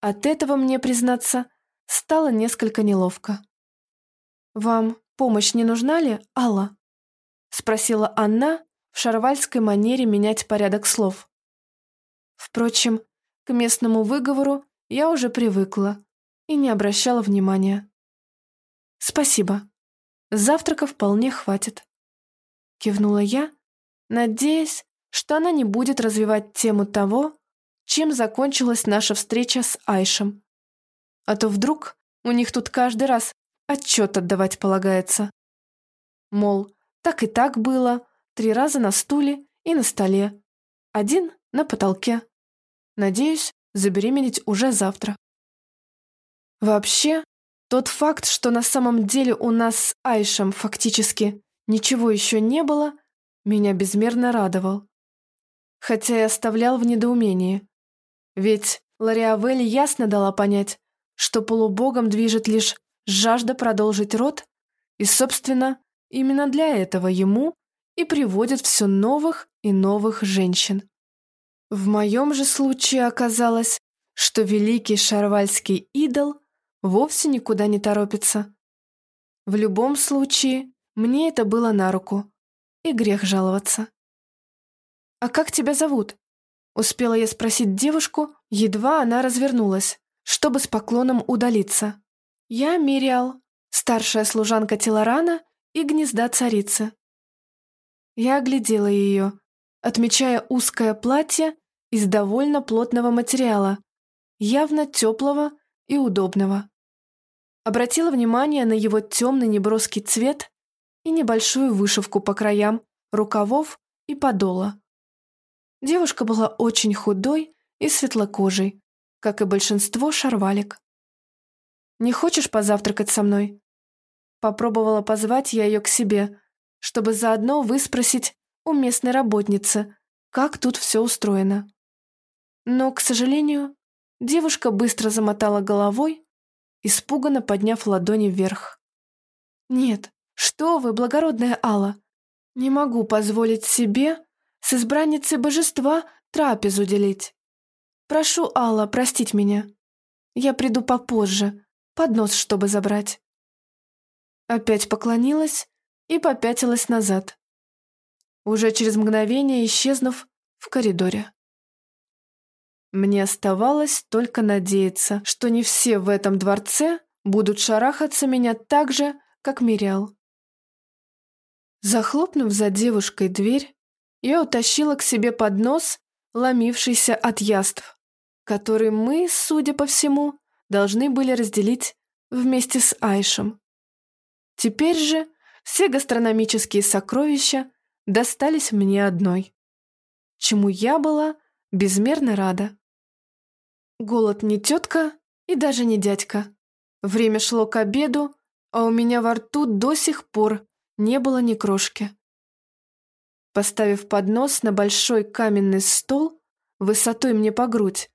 От этого мне, признаться, стало несколько неловко. «Вам помощь не нужна ли, Алла?» — спросила Анна в шарвальской манере менять порядок слов. Впрочем, к местному выговору я уже привыкла и не обращала внимания. «Спасибо. Завтрака вполне хватит», — кивнула я, надеясь, что она не будет развивать тему того, чем закончилась наша встреча с Айшем. А то вдруг у них тут каждый раз отчет отдавать полагается. Мол, так и так было, три раза на стуле и на столе, один на потолке. Надеюсь, забеременеть уже завтра. Вообще, тот факт, что на самом деле у нас с Айшем фактически ничего еще не было, меня безмерно радовал. Хотя и оставлял в недоумении. Ведь Лариавель ясно дала понять, что полубогом движет лишь жажда продолжить род, и, собственно, именно для этого ему и приводят все новых и новых женщин. В моем же случае оказалось, что великий шарвальский идол вовсе никуда не торопится. В любом случае, мне это было на руку, и грех жаловаться. «А как тебя зовут?» Успела я спросить девушку, едва она развернулась, чтобы с поклоном удалиться. «Я Мириал, старшая служанка Телорана и гнезда царицы». Я оглядела ее, отмечая узкое платье из довольно плотного материала, явно теплого и удобного. Обратила внимание на его темный неброский цвет и небольшую вышивку по краям рукавов и подола. Девушка была очень худой и светлокожей, как и большинство шарвалек. Не хочешь позавтракать со мной?» Попробовала позвать я ее к себе, чтобы заодно выспросить у местной работницы, как тут все устроено. Но, к сожалению, девушка быстро замотала головой, испуганно подняв ладони вверх. «Нет, что вы, благородная Алла, не могу позволить себе с избранницей божества трапезу делить. Прошу, Алла, простить меня. Я приду попозже, поднос, чтобы забрать. Опять поклонилась и попятилась назад, уже через мгновение исчезнув в коридоре. Мне оставалось только надеяться, что не все в этом дворце будут шарахаться меня так же, как Мириал. Захлопнув за девушкой дверь, я утащила к себе поднос, ломившийся от яств, который мы, судя по всему, должны были разделить вместе с Айшем. Теперь же все гастрономические сокровища достались мне одной, чему я была безмерно рада. Голод не тетка и даже не дядька. Время шло к обеду, а у меня во рту до сих пор не было ни крошки. Поставив поднос на большой каменный стол, высотой мне по грудь,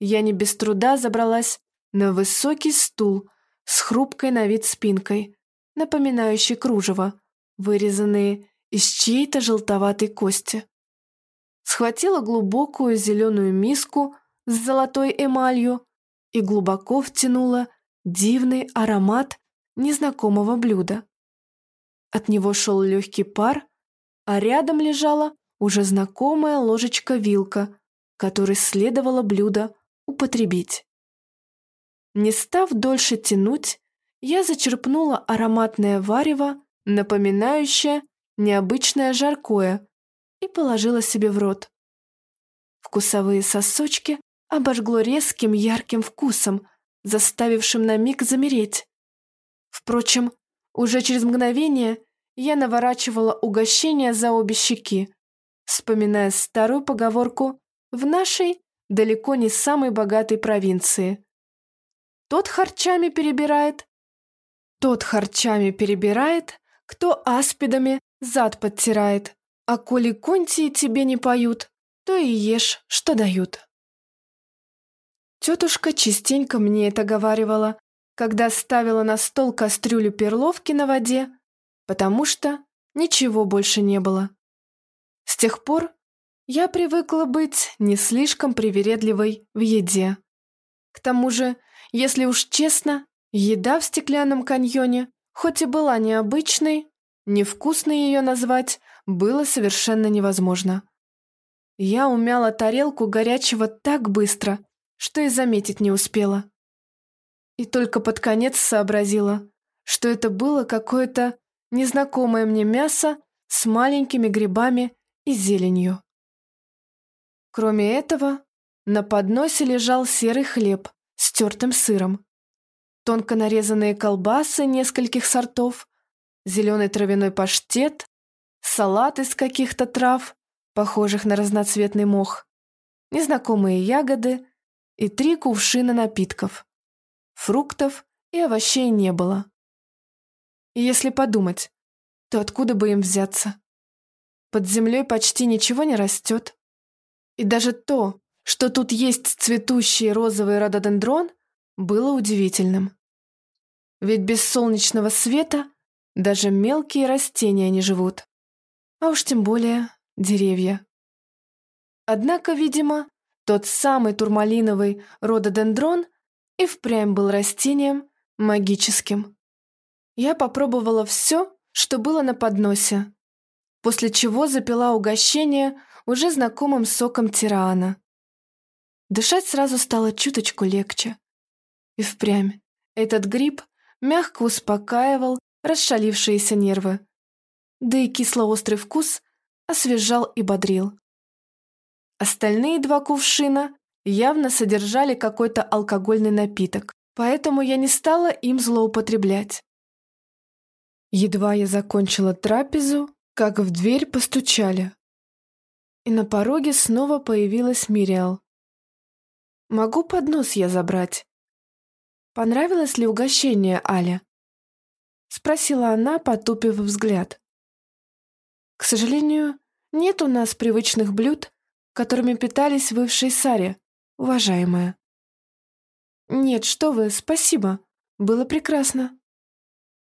я не без труда забралась на высокий стул с хрупкой на вид спинкой, напоминающей кружево, вырезанные из чьей-то желтоватой кости. Схватила глубокую зеленую миску с золотой эмалью и глубоко втянула дивный аромат незнакомого блюда. От него шел легкий пар, а рядом лежала уже знакомая ложечка-вилка, которой следовало блюдо употребить. Не став дольше тянуть, я зачерпнула ароматное варево, напоминающее необычное жаркое, и положила себе в рот. Вкусовые сосочки обожгло резким ярким вкусом, заставившим на миг замереть. Впрочем, уже через мгновение я наворачивала угощение за обе щеки, вспоминая старую поговорку «в нашей, далеко не самой богатой провинции». Тот харчами перебирает, тот харчами перебирает, кто аспидами зад подтирает, а коли контии тебе не поют, то и ешь, что дают. Тетушка частенько мне это говаривала, когда ставила на стол кастрюлю перловки на воде, потому что ничего больше не было. С тех пор я привыкла быть не слишком привередливой в еде. К тому же, если уж честно, еда в стеклянном каньоне, хоть и была необычной, невкусной ее назвать было совершенно невозможно. Я умяла тарелку горячего так быстро, что и заметить не успела. И только под конец сообразила, что это было какое-то незнакомое мне мясо с маленькими грибами и зеленью. Кроме этого, на подносе лежал серый хлеб с тертым сыром, тонко нарезанные колбасы нескольких сортов, зеленый травяной паштет, салат из каких-то трав похожих на разноцветный мох, незнакомые ягоды и три кувшина напитков. Фруктов и овощей не было. И если подумать, то откуда бы им взяться? Под землей почти ничего не растет. И даже то, что тут есть цветущий розовый рододендрон, было удивительным. Ведь без солнечного света даже мелкие растения не живут. А уж тем более деревья. Однако, видимо, тот самый турмалиновый рододендрон и впрямь был растением магическим. Я попробовала все, что было на подносе, после чего запила угощение уже знакомым соком тирана. Дышать сразу стало чуточку легче. И впрямь этот гриб мягко успокаивал расшалившиеся нервы. Да и кисло-острый вкус освежал и бодрил. Остальные два кувшина явно содержали какой-то алкогольный напиток, поэтому я не стала им злоупотреблять. Едва я закончила трапезу, как в дверь постучали. И на пороге снова появилась Мириал. «Могу поднос я забрать?» «Понравилось ли угощение, Аля?» Спросила она, потупив взгляд. К сожалению, нет у нас привычных блюд, которыми питались вы в Шейсаре, уважаемая. Нет, что вы, спасибо. Было прекрасно.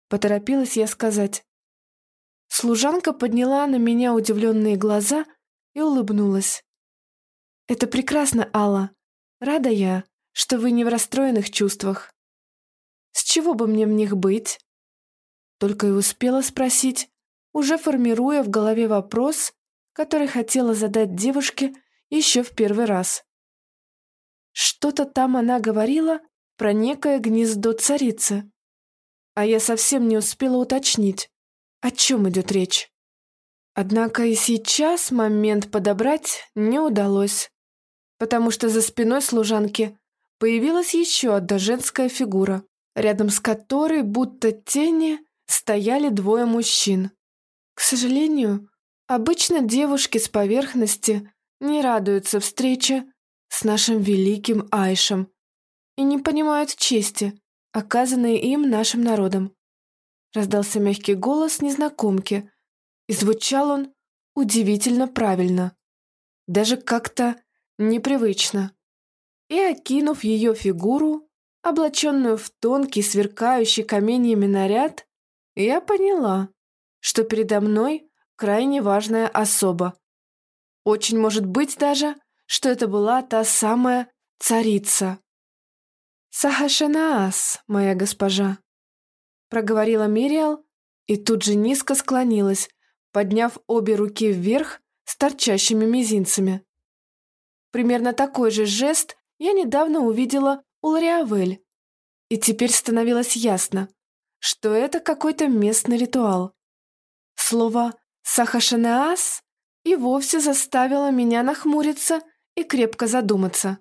Поторопилась я сказать. Служанка подняла на меня удивленные глаза и улыбнулась. «Это прекрасно, Алла. Рада я, что вы не в расстроенных чувствах. С чего бы мне в них быть?» Только и успела спросить, уже формируя в голове вопрос, который хотела задать девушке еще в первый раз. Что-то там она говорила про некое гнездо царицы, а я совсем не успела уточнить, о чем идет речь. Однако и сейчас момент подобрать не удалось, потому что за спиной служанки появилась еще одна женская фигура, рядом с которой, будто тени, стояли двое мужчин. К сожалению, обычно девушки с поверхности не радуются встрече с нашим великим Айшем и не понимают чести, оказанной им нашим народом. Раздался мягкий голос незнакомки, и звучал он удивительно правильно, даже как-то непривычно. И, окинув ее фигуру, облаченную в тонкий, сверкающий каменьями наряд, я поняла, что передо мной крайне важная особа. Очень может быть даже, что это была та самая царица. «Сахашанаас, моя госпожа», — проговорила Мириал и тут же низко склонилась, подняв обе руки вверх с торчащими мизинцами. Примерно такой же жест я недавно увидела у Лориавель, и теперь становилось ясно, что это какой-то местный ритуал. Слово «сахашанаас» и вовсе заставило меня нахмуриться и крепко задуматься.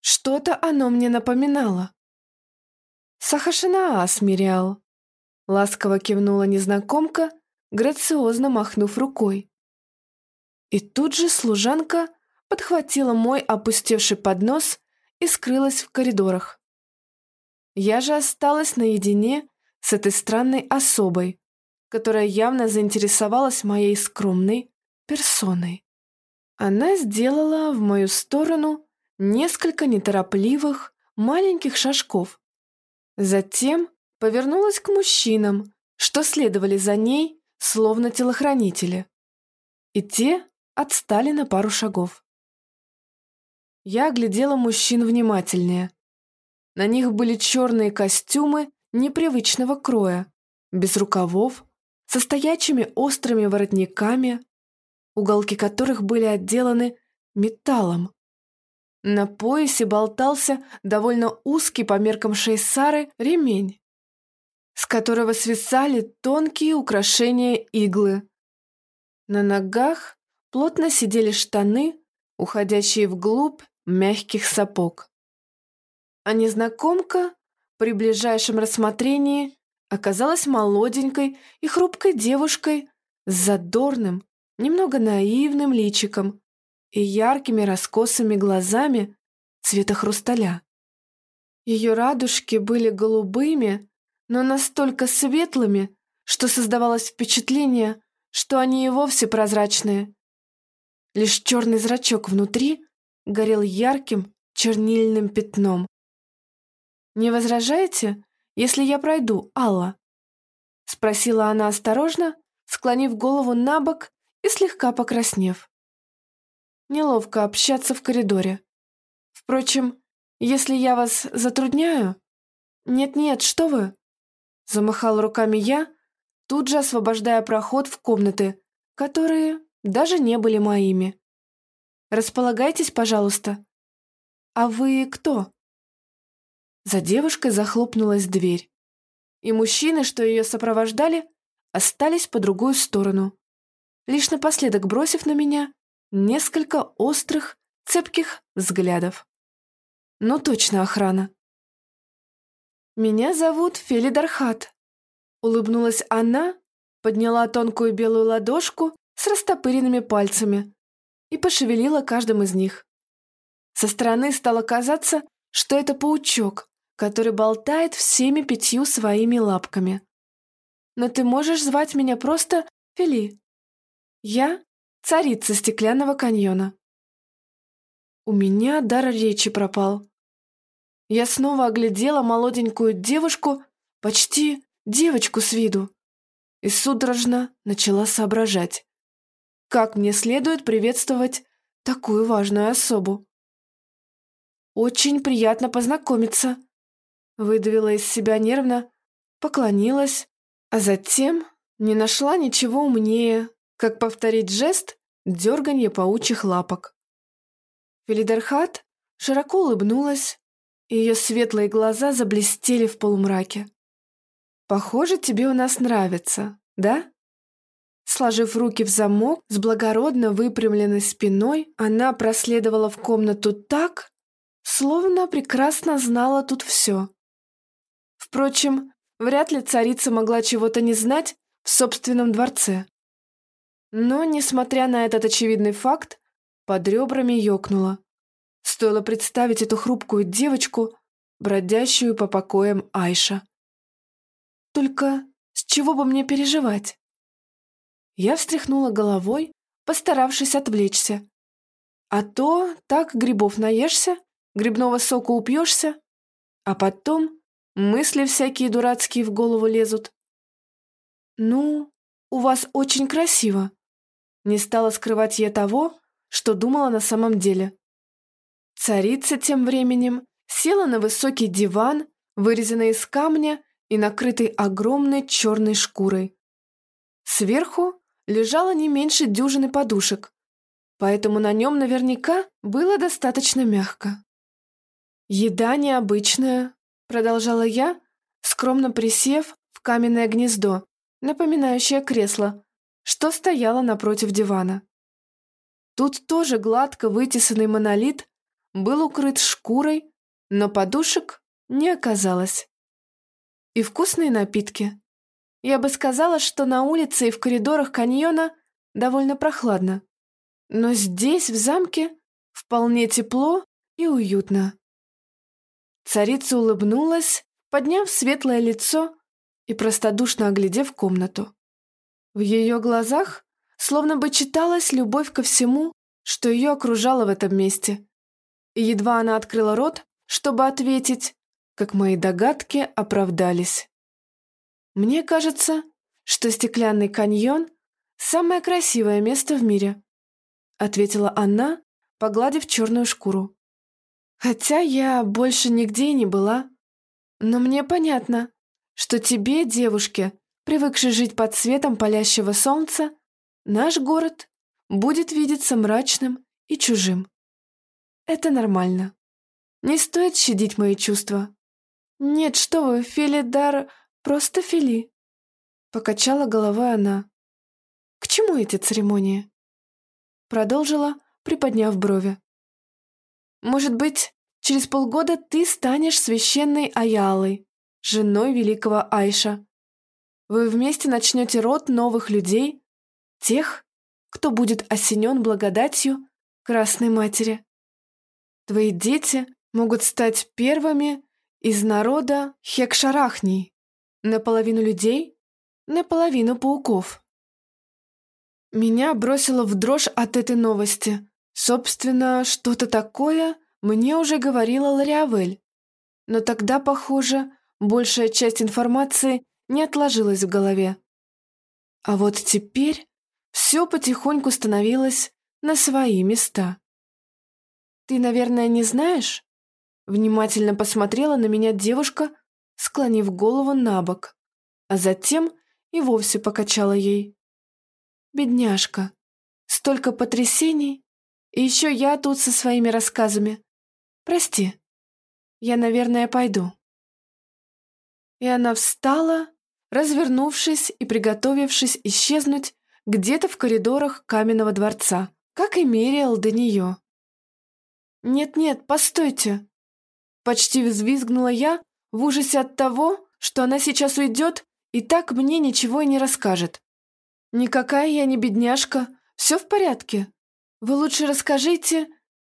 Что-то оно мне напоминало. «Сахашанаас, Мириал», — ласково кивнула незнакомка, грациозно махнув рукой. И тут же служанка подхватила мой опустевший поднос и скрылась в коридорах. Я же осталась наедине с этой странной особой, которая явно заинтересовалась моей скромной персоной. Она сделала в мою сторону несколько неторопливых маленьких шажков. Затем повернулась к мужчинам, что следовали за ней, словно телохранители. И те отстали на пару шагов. Я оглядела мужчин внимательнее. На них были черные костюмы непривычного кроя, без рукавов, со стоячими острыми воротниками, уголки которых были отделаны металлом. На поясе болтался довольно узкий по меркам шейсары ремень, с которого свисали тонкие украшения иглы. На ногах плотно сидели штаны, уходящие вглубь мягких сапог. А незнакомка при ближайшем рассмотрении оказалась молоденькой и хрупкой девушкой с задорным, немного наивным личиком и яркими раскосыми глазами цвета хрусталя. Ее радужки были голубыми, но настолько светлыми, что создавалось впечатление, что они и вовсе прозрачные. Лишь черный зрачок внутри горел ярким чернильным пятном. «Не возражаете, если я пройду, Алла?» Спросила она осторожно, склонив голову на бок и слегка покраснев. Неловко общаться в коридоре. Впрочем, если я вас затрудняю... Нет-нет, что вы? Замахал руками я, тут же освобождая проход в комнаты, которые даже не были моими. Располагайтесь, пожалуйста. А вы кто? За девушкой захлопнулась дверь, и мужчины, что ее сопровождали, остались по другую сторону, лишь напоследок бросив на меня несколько острых, цепких взглядов. Ну точно охрана. «Меня зовут Фели Дархат», — улыбнулась она, подняла тонкую белую ладошку с растопыренными пальцами и пошевелила каждым из них. Со стороны стало казаться, что это паучок, который болтает всеми пятью своими лапками. Но ты можешь звать меня просто Фели. Я — царица стеклянного каньона. У меня дар речи пропал. Я снова оглядела молоденькую девушку, почти девочку с виду, и судорожно начала соображать, как мне следует приветствовать такую важную особу. «Очень приятно познакомиться», — выдавила из себя нервно, поклонилась, а затем не нашла ничего умнее, как повторить жест дерганье паучьих лапок. Филидерхат широко улыбнулась, и ее светлые глаза заблестели в полумраке. «Похоже, тебе у нас нравится, да?» Сложив руки в замок, с благородно выпрямленной спиной, она проследовала в комнату так, словно прекрасно знала тут все. Впрочем, вряд ли царица могла чего-то не знать в собственном дворце. Но, несмотря на этот очевидный факт, под ребрами ёкнуло. Стоило представить эту хрупкую девочку, бродящую по покоям Айша. Только с чего бы мне переживать? Я встряхнула головой, постаравшись отвлечься. А то так грибов наешься, грибного сока упьешься, а потом мысли всякие дурацкие в голову лезут. «Ну, у вас очень красиво», не стала скрывать я того, что думала на самом деле. Царица тем временем села на высокий диван, вырезанный из камня и накрытый огромной черной шкурой. Сверху лежало не меньше дюжины подушек, поэтому на нем наверняка было достаточно мягко. «Еда необычная», — продолжала я, скромно присев в каменное гнездо, напоминающее кресло, что стояло напротив дивана. Тут тоже гладко вытесанный монолит был укрыт шкурой, но подушек не оказалось. И вкусные напитки. Я бы сказала, что на улице и в коридорах каньона довольно прохладно. Но здесь, в замке, вполне тепло и уютно. Царица улыбнулась, подняв светлое лицо и простодушно оглядев комнату. В ее глазах словно бы читалась любовь ко всему, что ее окружало в этом месте. И едва она открыла рот, чтобы ответить, как мои догадки оправдались. Мне кажется, что стеклянный каньон – самое красивое место в мире, ответила она, погладив черную шкуру. Хотя я больше нигде не была. Но мне понятно, что тебе, девушке, привыкшей жить под светом палящего солнца, наш город будет видеться мрачным и чужим. Это нормально. Не стоит щадить мои чувства. Нет, что вы, Филидар Просто Фили. Покачала головой она. К чему эти церемонии? Продолжила, приподняв брови. Может быть, через полгода ты станешь священной Аялой, женой великого Айша. Вы вместе начнете род новых людей, тех, кто будет осенен благодатью Красной Матери. Твои дети могут стать первыми из народа Хекшарахней наполовину людей, наполовину пауков. Меня бросило в дрожь от этой новости. Собственно, что-то такое мне уже говорила Лориавель. Но тогда, похоже, большая часть информации не отложилась в голове. А вот теперь все потихоньку становилось на свои места. «Ты, наверное, не знаешь?» Внимательно посмотрела на меня девушка склонив голову на бок, а затем и вовсе покачала ей. «Бедняжка, столько потрясений, и еще я тут со своими рассказами. Прости, я, наверное, пойду». И она встала, развернувшись и приготовившись исчезнуть где-то в коридорах каменного дворца, как и Мериал до нее. «Нет-нет, постойте!» Почти взвизгнула я, в ужасе от того, что она сейчас уйдет и так мне ничего и не расскажет. «Никакая я не бедняжка, все в порядке. Вы лучше расскажите,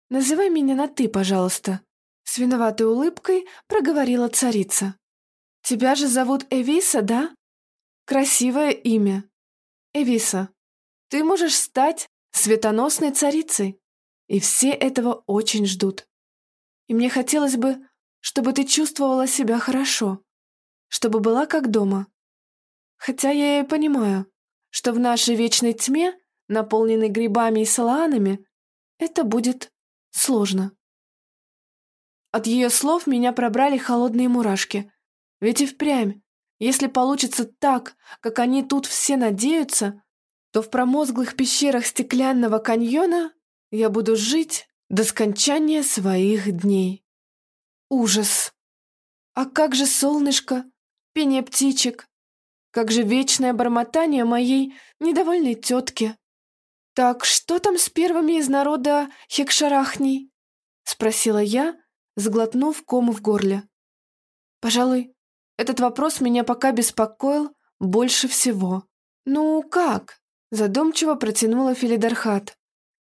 называй меня на «ты», пожалуйста», с виноватой улыбкой проговорила царица. «Тебя же зовут Эвиса, да? Красивое имя. Эвиса, ты можешь стать светоносной царицей, и все этого очень ждут. И мне хотелось бы, чтобы ты чувствовала себя хорошо, чтобы была как дома. Хотя я и понимаю, что в нашей вечной тьме, наполненной грибами и саланами, это будет сложно. От ее слов меня пробрали холодные мурашки. Ведь и впрямь, если получится так, как они тут все надеются, то в промозглых пещерах стеклянного каньона я буду жить до скончания своих дней. Ужас! А как же солнышко, пение птичек? Как же вечное бормотание моей недовольной тетки? «Так что там с первыми из народа Хекшарахней?» — спросила я, сглотнув кому в горле. Пожалуй, этот вопрос меня пока беспокоил больше всего. «Ну как?» — задумчиво протянула Филидархат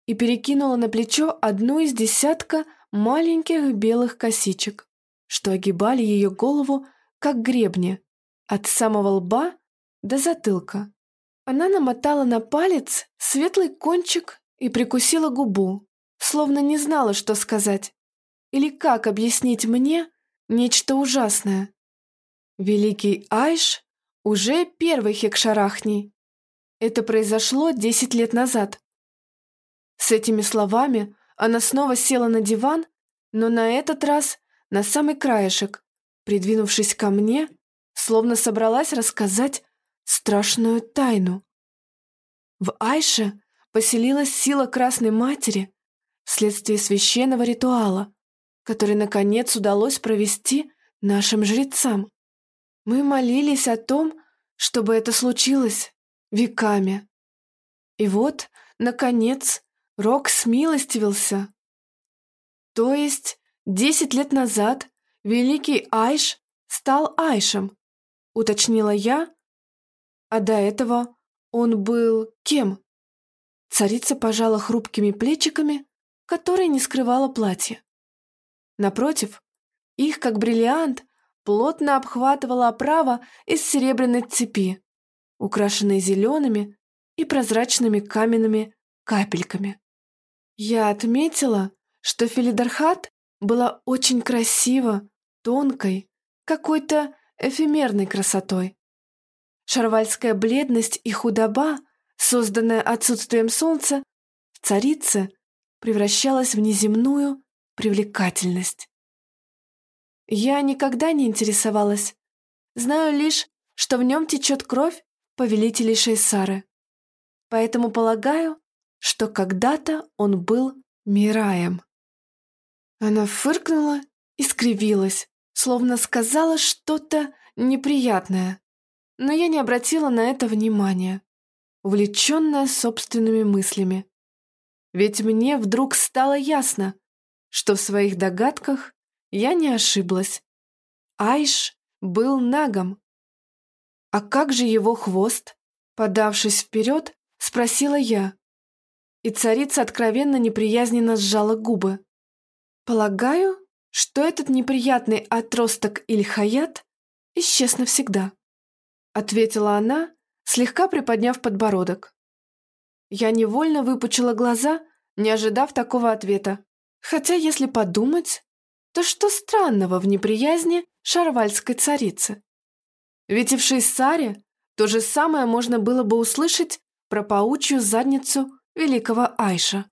и перекинула на плечо одну из десятка маленьких белых косичек, что огибали ее голову, как гребни, от самого лба до затылка. Она намотала на палец светлый кончик и прикусила губу, словно не знала, что сказать. Или как объяснить мне нечто ужасное. Великий Айш уже первый хекшарахний. Это произошло десять лет назад. С этими словами она снова села на диван, но на этот раз на самый краешек, придвинувшись ко мне, словно собралась рассказать страшную тайну. В Айше поселилась сила Красной Матери вследствие священного ритуала, который, наконец, удалось провести нашим жрецам. Мы молились о том, чтобы это случилось веками. И вот, наконец, Рок смилостивился. То есть, десять лет назад великий Айш стал Айшем, уточнила я, а до этого он был кем? Царица пожала хрупкими плечиками, которые не скрывало платье. Напротив, их, как бриллиант, плотно обхватывала оправа из серебряной цепи, украшенной зелеными и прозрачными каменными капельками. Я отметила, что Филидархат была очень красива, тонкой, какой-то эфемерной красотой. Шарвальская бледность и худоба, созданная отсутствием солнца, в царице превращалась в неземную привлекательность. Я никогда не интересовалась. Знаю лишь, что в нем течет кровь повелителей Шейсары. Поэтому полагаю, что когда-то он был Мираем. Она фыркнула и скривилась, словно сказала что-то неприятное. Но я не обратила на это внимания, увлеченная собственными мыслями. Ведь мне вдруг стало ясно, что в своих догадках я не ошиблась. Айш был нагом. А как же его хвост? Подавшись вперед, спросила я. И царица откровенно неприязненно сжала губы. Полагаю, что этот неприятный отросток Ильхаят исчез навсегда. Ответила она, слегка приподняв подбородок. Я невольно выпучила глаза, не ожидав такого ответа. Хотя, если подумать, то что странного в неприязни шарвальской царицы? Ведь и в Шейсаре то же самое можно было бы услышать про паучью задницу великого Айша.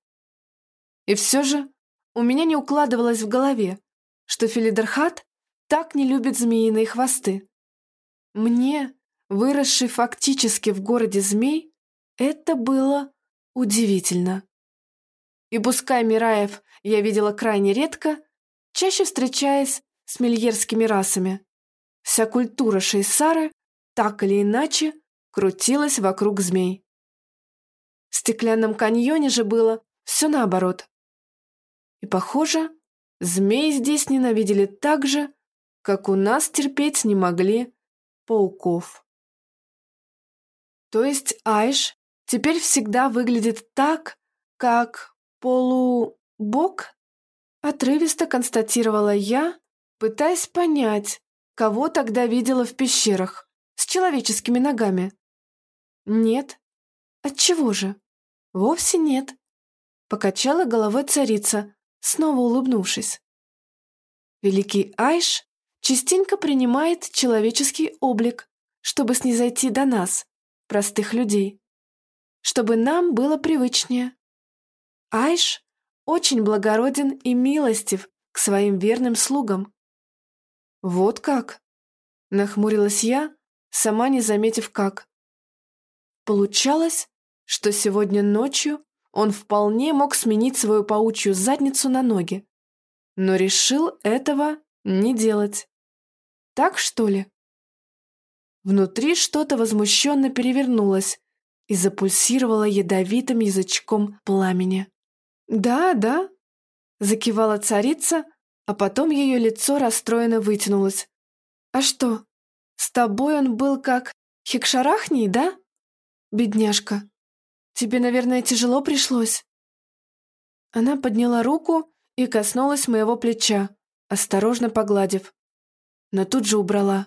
И все же у меня не укладывалось в голове, что Филидерхат так не любит змеиные хвосты. Мне, выросший фактически в городе змей, это было удивительно. И пускай Мираев я видела крайне редко, чаще встречаясь с мильерскими расами. Вся культура Шейсары так или иначе крутилась вокруг змей. В стеклянном каньоне же было все наоборот. И, похоже, змей здесь ненавидели так же, как у нас терпеть не могли пауков. То есть Айш теперь всегда выглядит так, как полубог? Отрывисто констатировала я, пытаясь понять, кого тогда видела в пещерах с человеческими ногами. Нет. Отчего же? Вовсе нет. Покачала головой царица, снова улыбнувшись. Великий Айш частенько принимает человеческий облик, чтобы снизойти до нас, простых людей, чтобы нам было привычнее. Айш очень благороден и милостив к своим верным слугам. Вот как? Нахмурилась я, сама не заметив как. Получалось, что сегодня ночью он вполне мог сменить свою паучью задницу на ноги, но решил этого не делать. Так что ли? Внутри что-то возмущенно перевернулось и запульсировало ядовитым язычком пламени. «Да, да», — закивала царица, а потом ее лицо расстроенно вытянулось. «А что, с тобой он был как Хикшарахний, да? Бедняжка, тебе, наверное, тяжело пришлось?» Она подняла руку и коснулась моего плеча, осторожно погладив, но тут же убрала.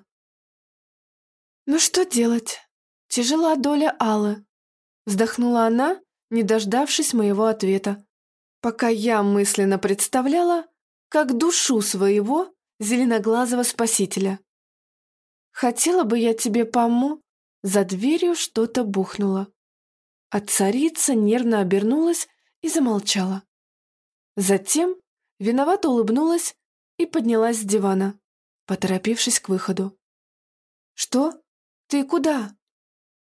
«Ну что делать? Тяжела доля Аллы», — вздохнула она, не дождавшись моего ответа пока я мысленно представляла, как душу своего зеленоглазого спасителя. Хотела бы я тебе пому, за дверью что-то бухнуло. А царица нервно обернулась и замолчала. Затем виновато улыбнулась и поднялась с дивана, поторопившись к выходу. «Что? Ты куда?»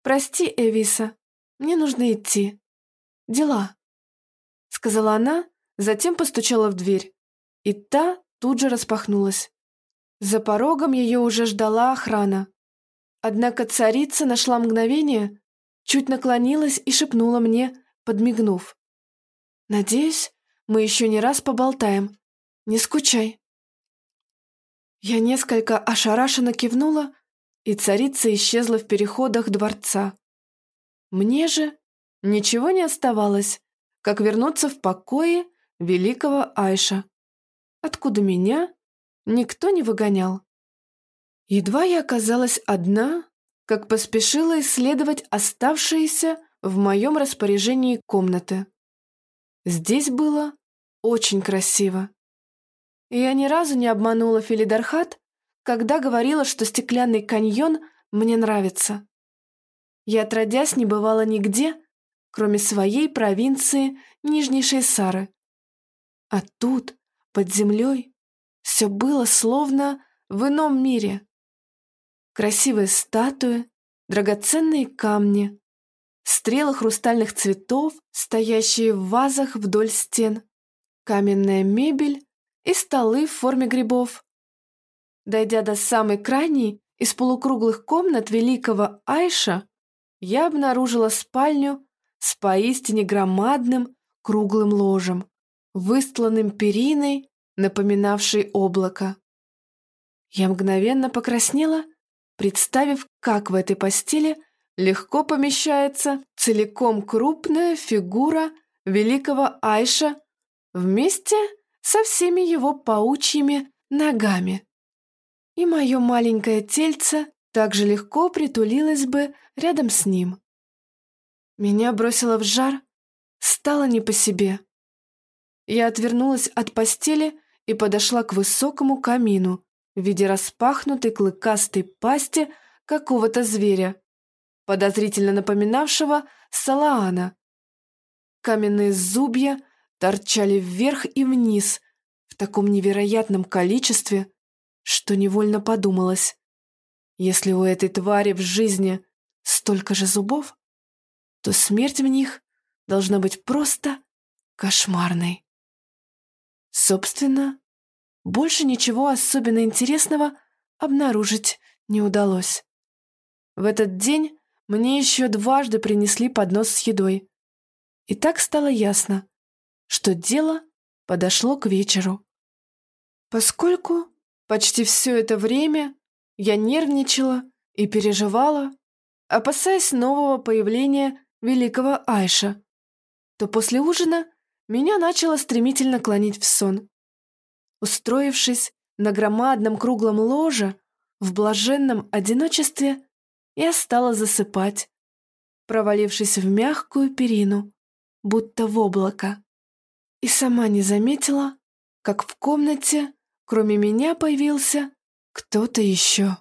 «Прости, Эвиса, мне нужно идти. Дела» сказала она, затем постучала в дверь, и та тут же распахнулась. За порогом ее уже ждала охрана. Однако царица нашла мгновение, чуть наклонилась и шепнула мне, подмигнув. «Надеюсь, мы еще не раз поболтаем. Не скучай». Я несколько ошарашенно кивнула, и царица исчезла в переходах дворца. Мне же ничего не оставалось, как вернуться в покое великого Айша, откуда меня никто не выгонял. Едва я оказалась одна, как поспешила исследовать оставшиеся в моем распоряжении комнаты. Здесь было очень красиво. Я ни разу не обманула Филидархат, когда говорила, что стеклянный каньон мне нравится. Я отродясь не бывала нигде, кроме своей провинции Нижней Шейсары. А тут, под землей, все было словно в ином мире. Красивые статуи, драгоценные камни, стрелы хрустальных цветов, стоящие в вазах вдоль стен, каменная мебель и столы в форме грибов. Дойдя до самой крайней из полукруглых комнат великого Айша, я обнаружила спальню с поистине громадным круглым ложем, выстланным периной, напоминавшей облако. Я мгновенно покраснела, представив, как в этой постели легко помещается целиком крупная фигура великого Айша вместе со всеми его паучьими ногами. И мое маленькое тельце также легко притулилось бы рядом с ним. Меня бросило в жар, стало не по себе. Я отвернулась от постели и подошла к высокому камину в виде распахнутой клыкастой пасти какого-то зверя, подозрительно напоминавшего Салаана. Каменные зубья торчали вверх и вниз в таком невероятном количестве, что невольно подумалось, если у этой твари в жизни столько же зубов, то смерть в них должна быть просто кошмарной. Собственно, больше ничего особенно интересного обнаружить не удалось. В этот день мне еще дважды принесли поднос с едой. И так стало ясно, что дело подошло к вечеру. Поскольку почти все это время я нервничала и переживала, опасаясь нового появления великого Айша, то после ужина меня начало стремительно клонить в сон. Устроившись на громадном круглом ложе, в блаженном одиночестве, я стала засыпать, провалившись в мягкую перину, будто в облако. И сама не заметила, как в комнате, кроме меня, появился кто-то еще.